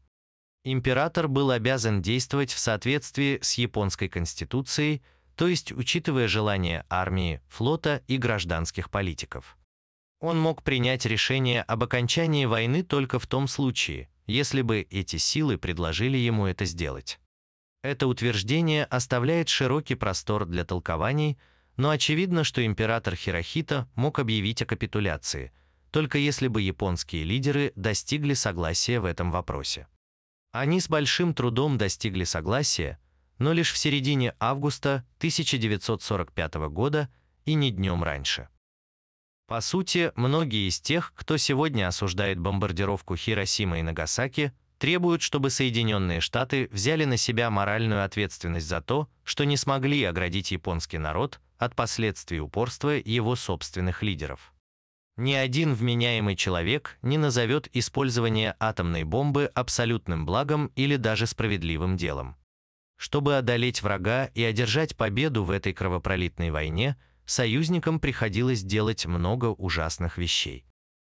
Император был обязан действовать в соответствии с японской конституцией, то есть учитывая желания армии, флота и гражданских политиков. Он мог принять решение об окончании войны только в том случае, если бы эти силы предложили ему это сделать. Это утверждение оставляет широкий простор для толкований, но очевидно, что император Хирохита мог объявить о капитуляции, только если бы японские лидеры достигли согласия в этом вопросе. Они с большим трудом достигли согласия, но лишь в середине августа 1945 года и не днем раньше. По сути, многие из тех, кто сегодня осуждает бомбардировку Хиросимы и Нагасаки, требуют, чтобы Соединенные Штаты взяли на себя моральную ответственность за то, что не смогли оградить японский народ от последствий упорства его собственных лидеров. Ни один вменяемый человек не назовет использование атомной бомбы абсолютным благом или даже справедливым делом. Чтобы одолеть врага и одержать победу в этой кровопролитной войне, союзникам приходилось делать много ужасных вещей.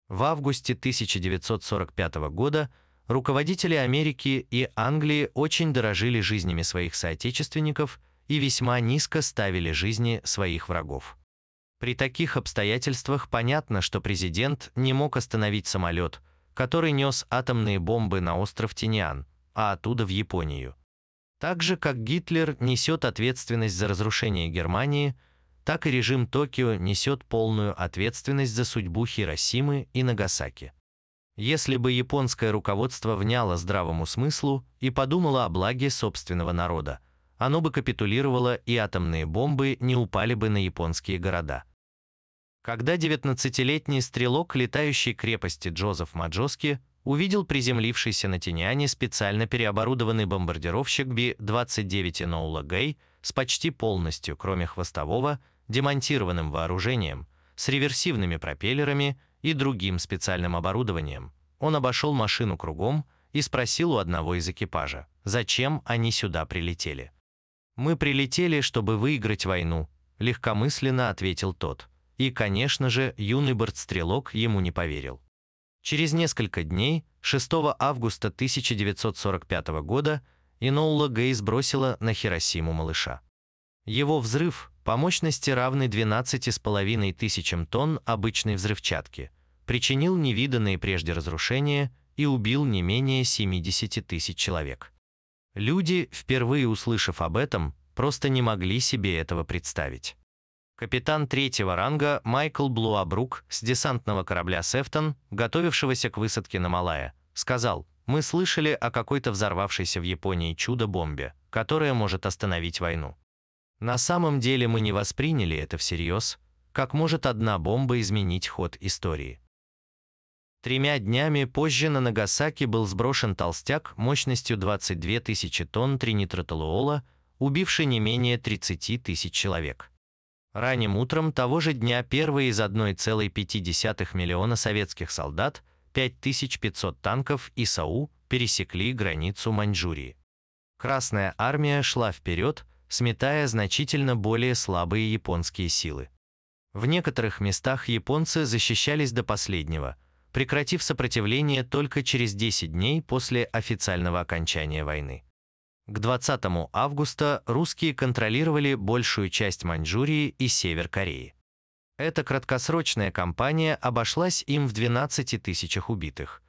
В августе 1945 года руководители Америки и Англии очень дорожили жизнями своих соотечественников и весьма низко ставили жизни своих врагов. При таких обстоятельствах понятно, что президент не мог остановить самолет, который нес атомные бомбы на остров Тиниан, а оттуда в Японию. Так же, как Гитлер несет ответственность за разрушение Германии, так и режим Токио несет полную ответственность за судьбу Хиросимы и Нагасаки. Если бы японское руководство вняло здравому смыслу и подумало о благе собственного народа, оно бы капитулировало и атомные бомбы не упали бы на японские города. Когда 19-летний стрелок летающей крепости Джозеф Маджоски увидел приземлившийся на Тиньяне специально переоборудованный бомбардировщик Би-29 Эноула Гэй с почти полностью, кроме хвостового, демонтированным вооружением, с реверсивными пропеллерами и другим специальным оборудованием. Он обошел машину кругом и спросил у одного из экипажа, зачем они сюда прилетели. «Мы прилетели, чтобы выиграть войну», — легкомысленно ответил тот. И, конечно же, юный бортстрелок ему не поверил. Через несколько дней, 6 августа 1945 года, Иноула Гей сбросила на Хиросиму малыша. Его взрыв, по мощности равный 12,5 тысячам тонн обычной взрывчатки, причинил невиданные прежде разрушения и убил не менее 70 тысяч человек. Люди, впервые услышав об этом, просто не могли себе этого представить. Капитан третьего ранга Майкл Блуабрук с десантного корабля «Сефтон», готовившегося к высадке на Малая, сказал, «Мы слышали о какой-то взорвавшейся в Японии чудо-бомбе, которая может остановить войну. На самом деле мы не восприняли это всерьез, как может одна бомба изменить ход истории». Тремя днями позже на Нагасаки был сброшен толстяк мощностью 22 тысячи тонн тринитротолуола, убивший не менее 30 тысяч человек. Ранним утром того же дня первые из 1,5 миллиона советских солдат, 5500 танков и САУ пересекли границу Маньчжурии. Красная армия шла вперед, сметая значительно более слабые японские силы. В некоторых местах японцы защищались до последнего, прекратив сопротивление только через 10 дней после официального окончания войны. К 20 августа русские контролировали большую часть Маньчжурии и север Кореи. Эта краткосрочная кампания обошлась им в 12 тысячах убитых.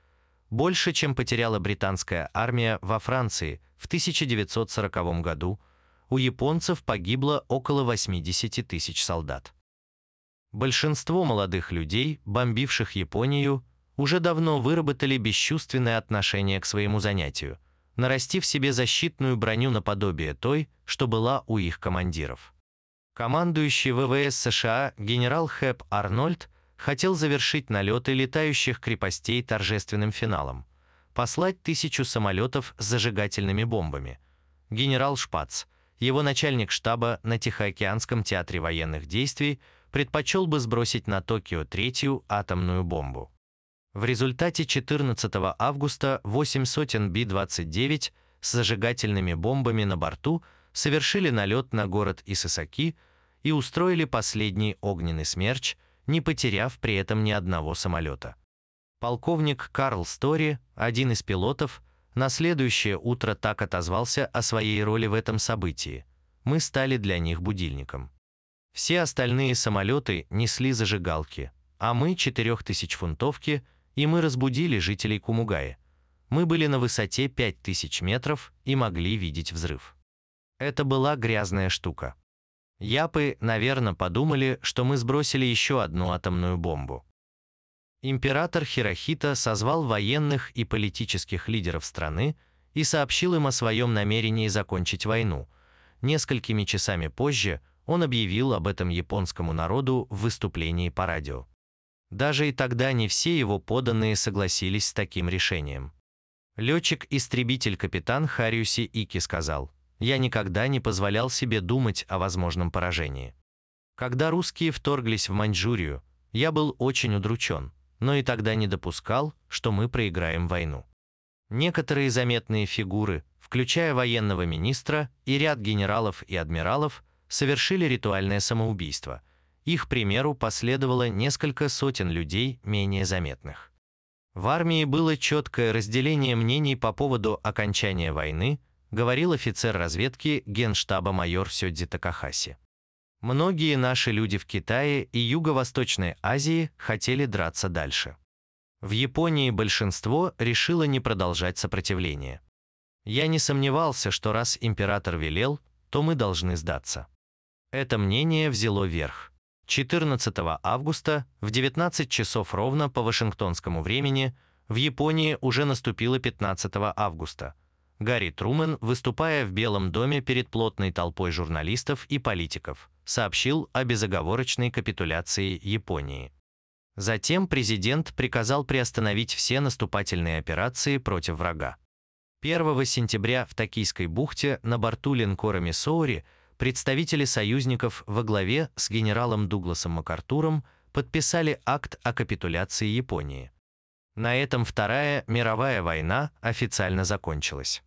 Больше, чем потеряла британская армия во Франции в 1940 году, у японцев погибло около 80 тысяч солдат. Большинство молодых людей, бомбивших Японию, уже давно выработали бесчувственное отношение к своему занятию, нарастив себе защитную броню наподобие той, что была у их командиров. Командующий ВВС США генерал Хэп Арнольд хотел завершить налеты летающих крепостей торжественным финалом, послать тысячу самолетов с зажигательными бомбами. Генерал Шпац, его начальник штаба на Тихоокеанском театре военных действий, предпочел бы сбросить на Токио третью атомную бомбу. В результате 14 августа 8 сотен Би-29 с зажигательными бомбами на борту совершили налет на город Исасаки и устроили последний огненный смерч, не потеряв при этом ни одного самолета. Полковник Карл Стори, один из пилотов, на следующее утро так отозвался о своей роли в этом событии. Мы стали для них будильником. Все остальные самолеты несли зажигалки, а мы четырехтысячфунтовки – и мы разбудили жителей Кумугаи. Мы были на высоте 5000 метров и могли видеть взрыв. Это была грязная штука. Япы, наверное, подумали, что мы сбросили еще одну атомную бомбу. Император Хирохита созвал военных и политических лидеров страны и сообщил им о своем намерении закончить войну. Несколькими часами позже он объявил об этом японскому народу в выступлении по радио. Даже и тогда не все его поданные согласились с таким решением. Летчик-истребитель капитан Хариуси Ики сказал, «Я никогда не позволял себе думать о возможном поражении. Когда русские вторглись в Маньчжурию, я был очень удручен, но и тогда не допускал, что мы проиграем войну. Некоторые заметные фигуры, включая военного министра и ряд генералов и адмиралов, совершили ритуальное самоубийство – их примеру последовало несколько сотен людей менее заметных. В армии было четкое разделение мнений по поводу окончания войны, говорил офицер разведки генштаба майор Сёдзи Такахаси. Многие наши люди в Китае и Юго-Восточной Азии хотели драться дальше. В Японии большинство решило не продолжать сопротивление. Я не сомневался, что раз император велел, то мы должны сдаться. Это мнение взяло верх. 14 августа в 19 часов ровно по вашингтонскому времени в Японии уже наступило 15 августа. Гарри Трумэн, выступая в Белом доме перед плотной толпой журналистов и политиков, сообщил о безоговорочной капитуляции Японии. Затем президент приказал приостановить все наступательные операции против врага. 1 сентября в Токийской бухте на борту линкора Миссоури представители союзников во главе с генералом Дугласом МакАртуром подписали акт о капитуляции Японии. На этом Вторая мировая война официально закончилась.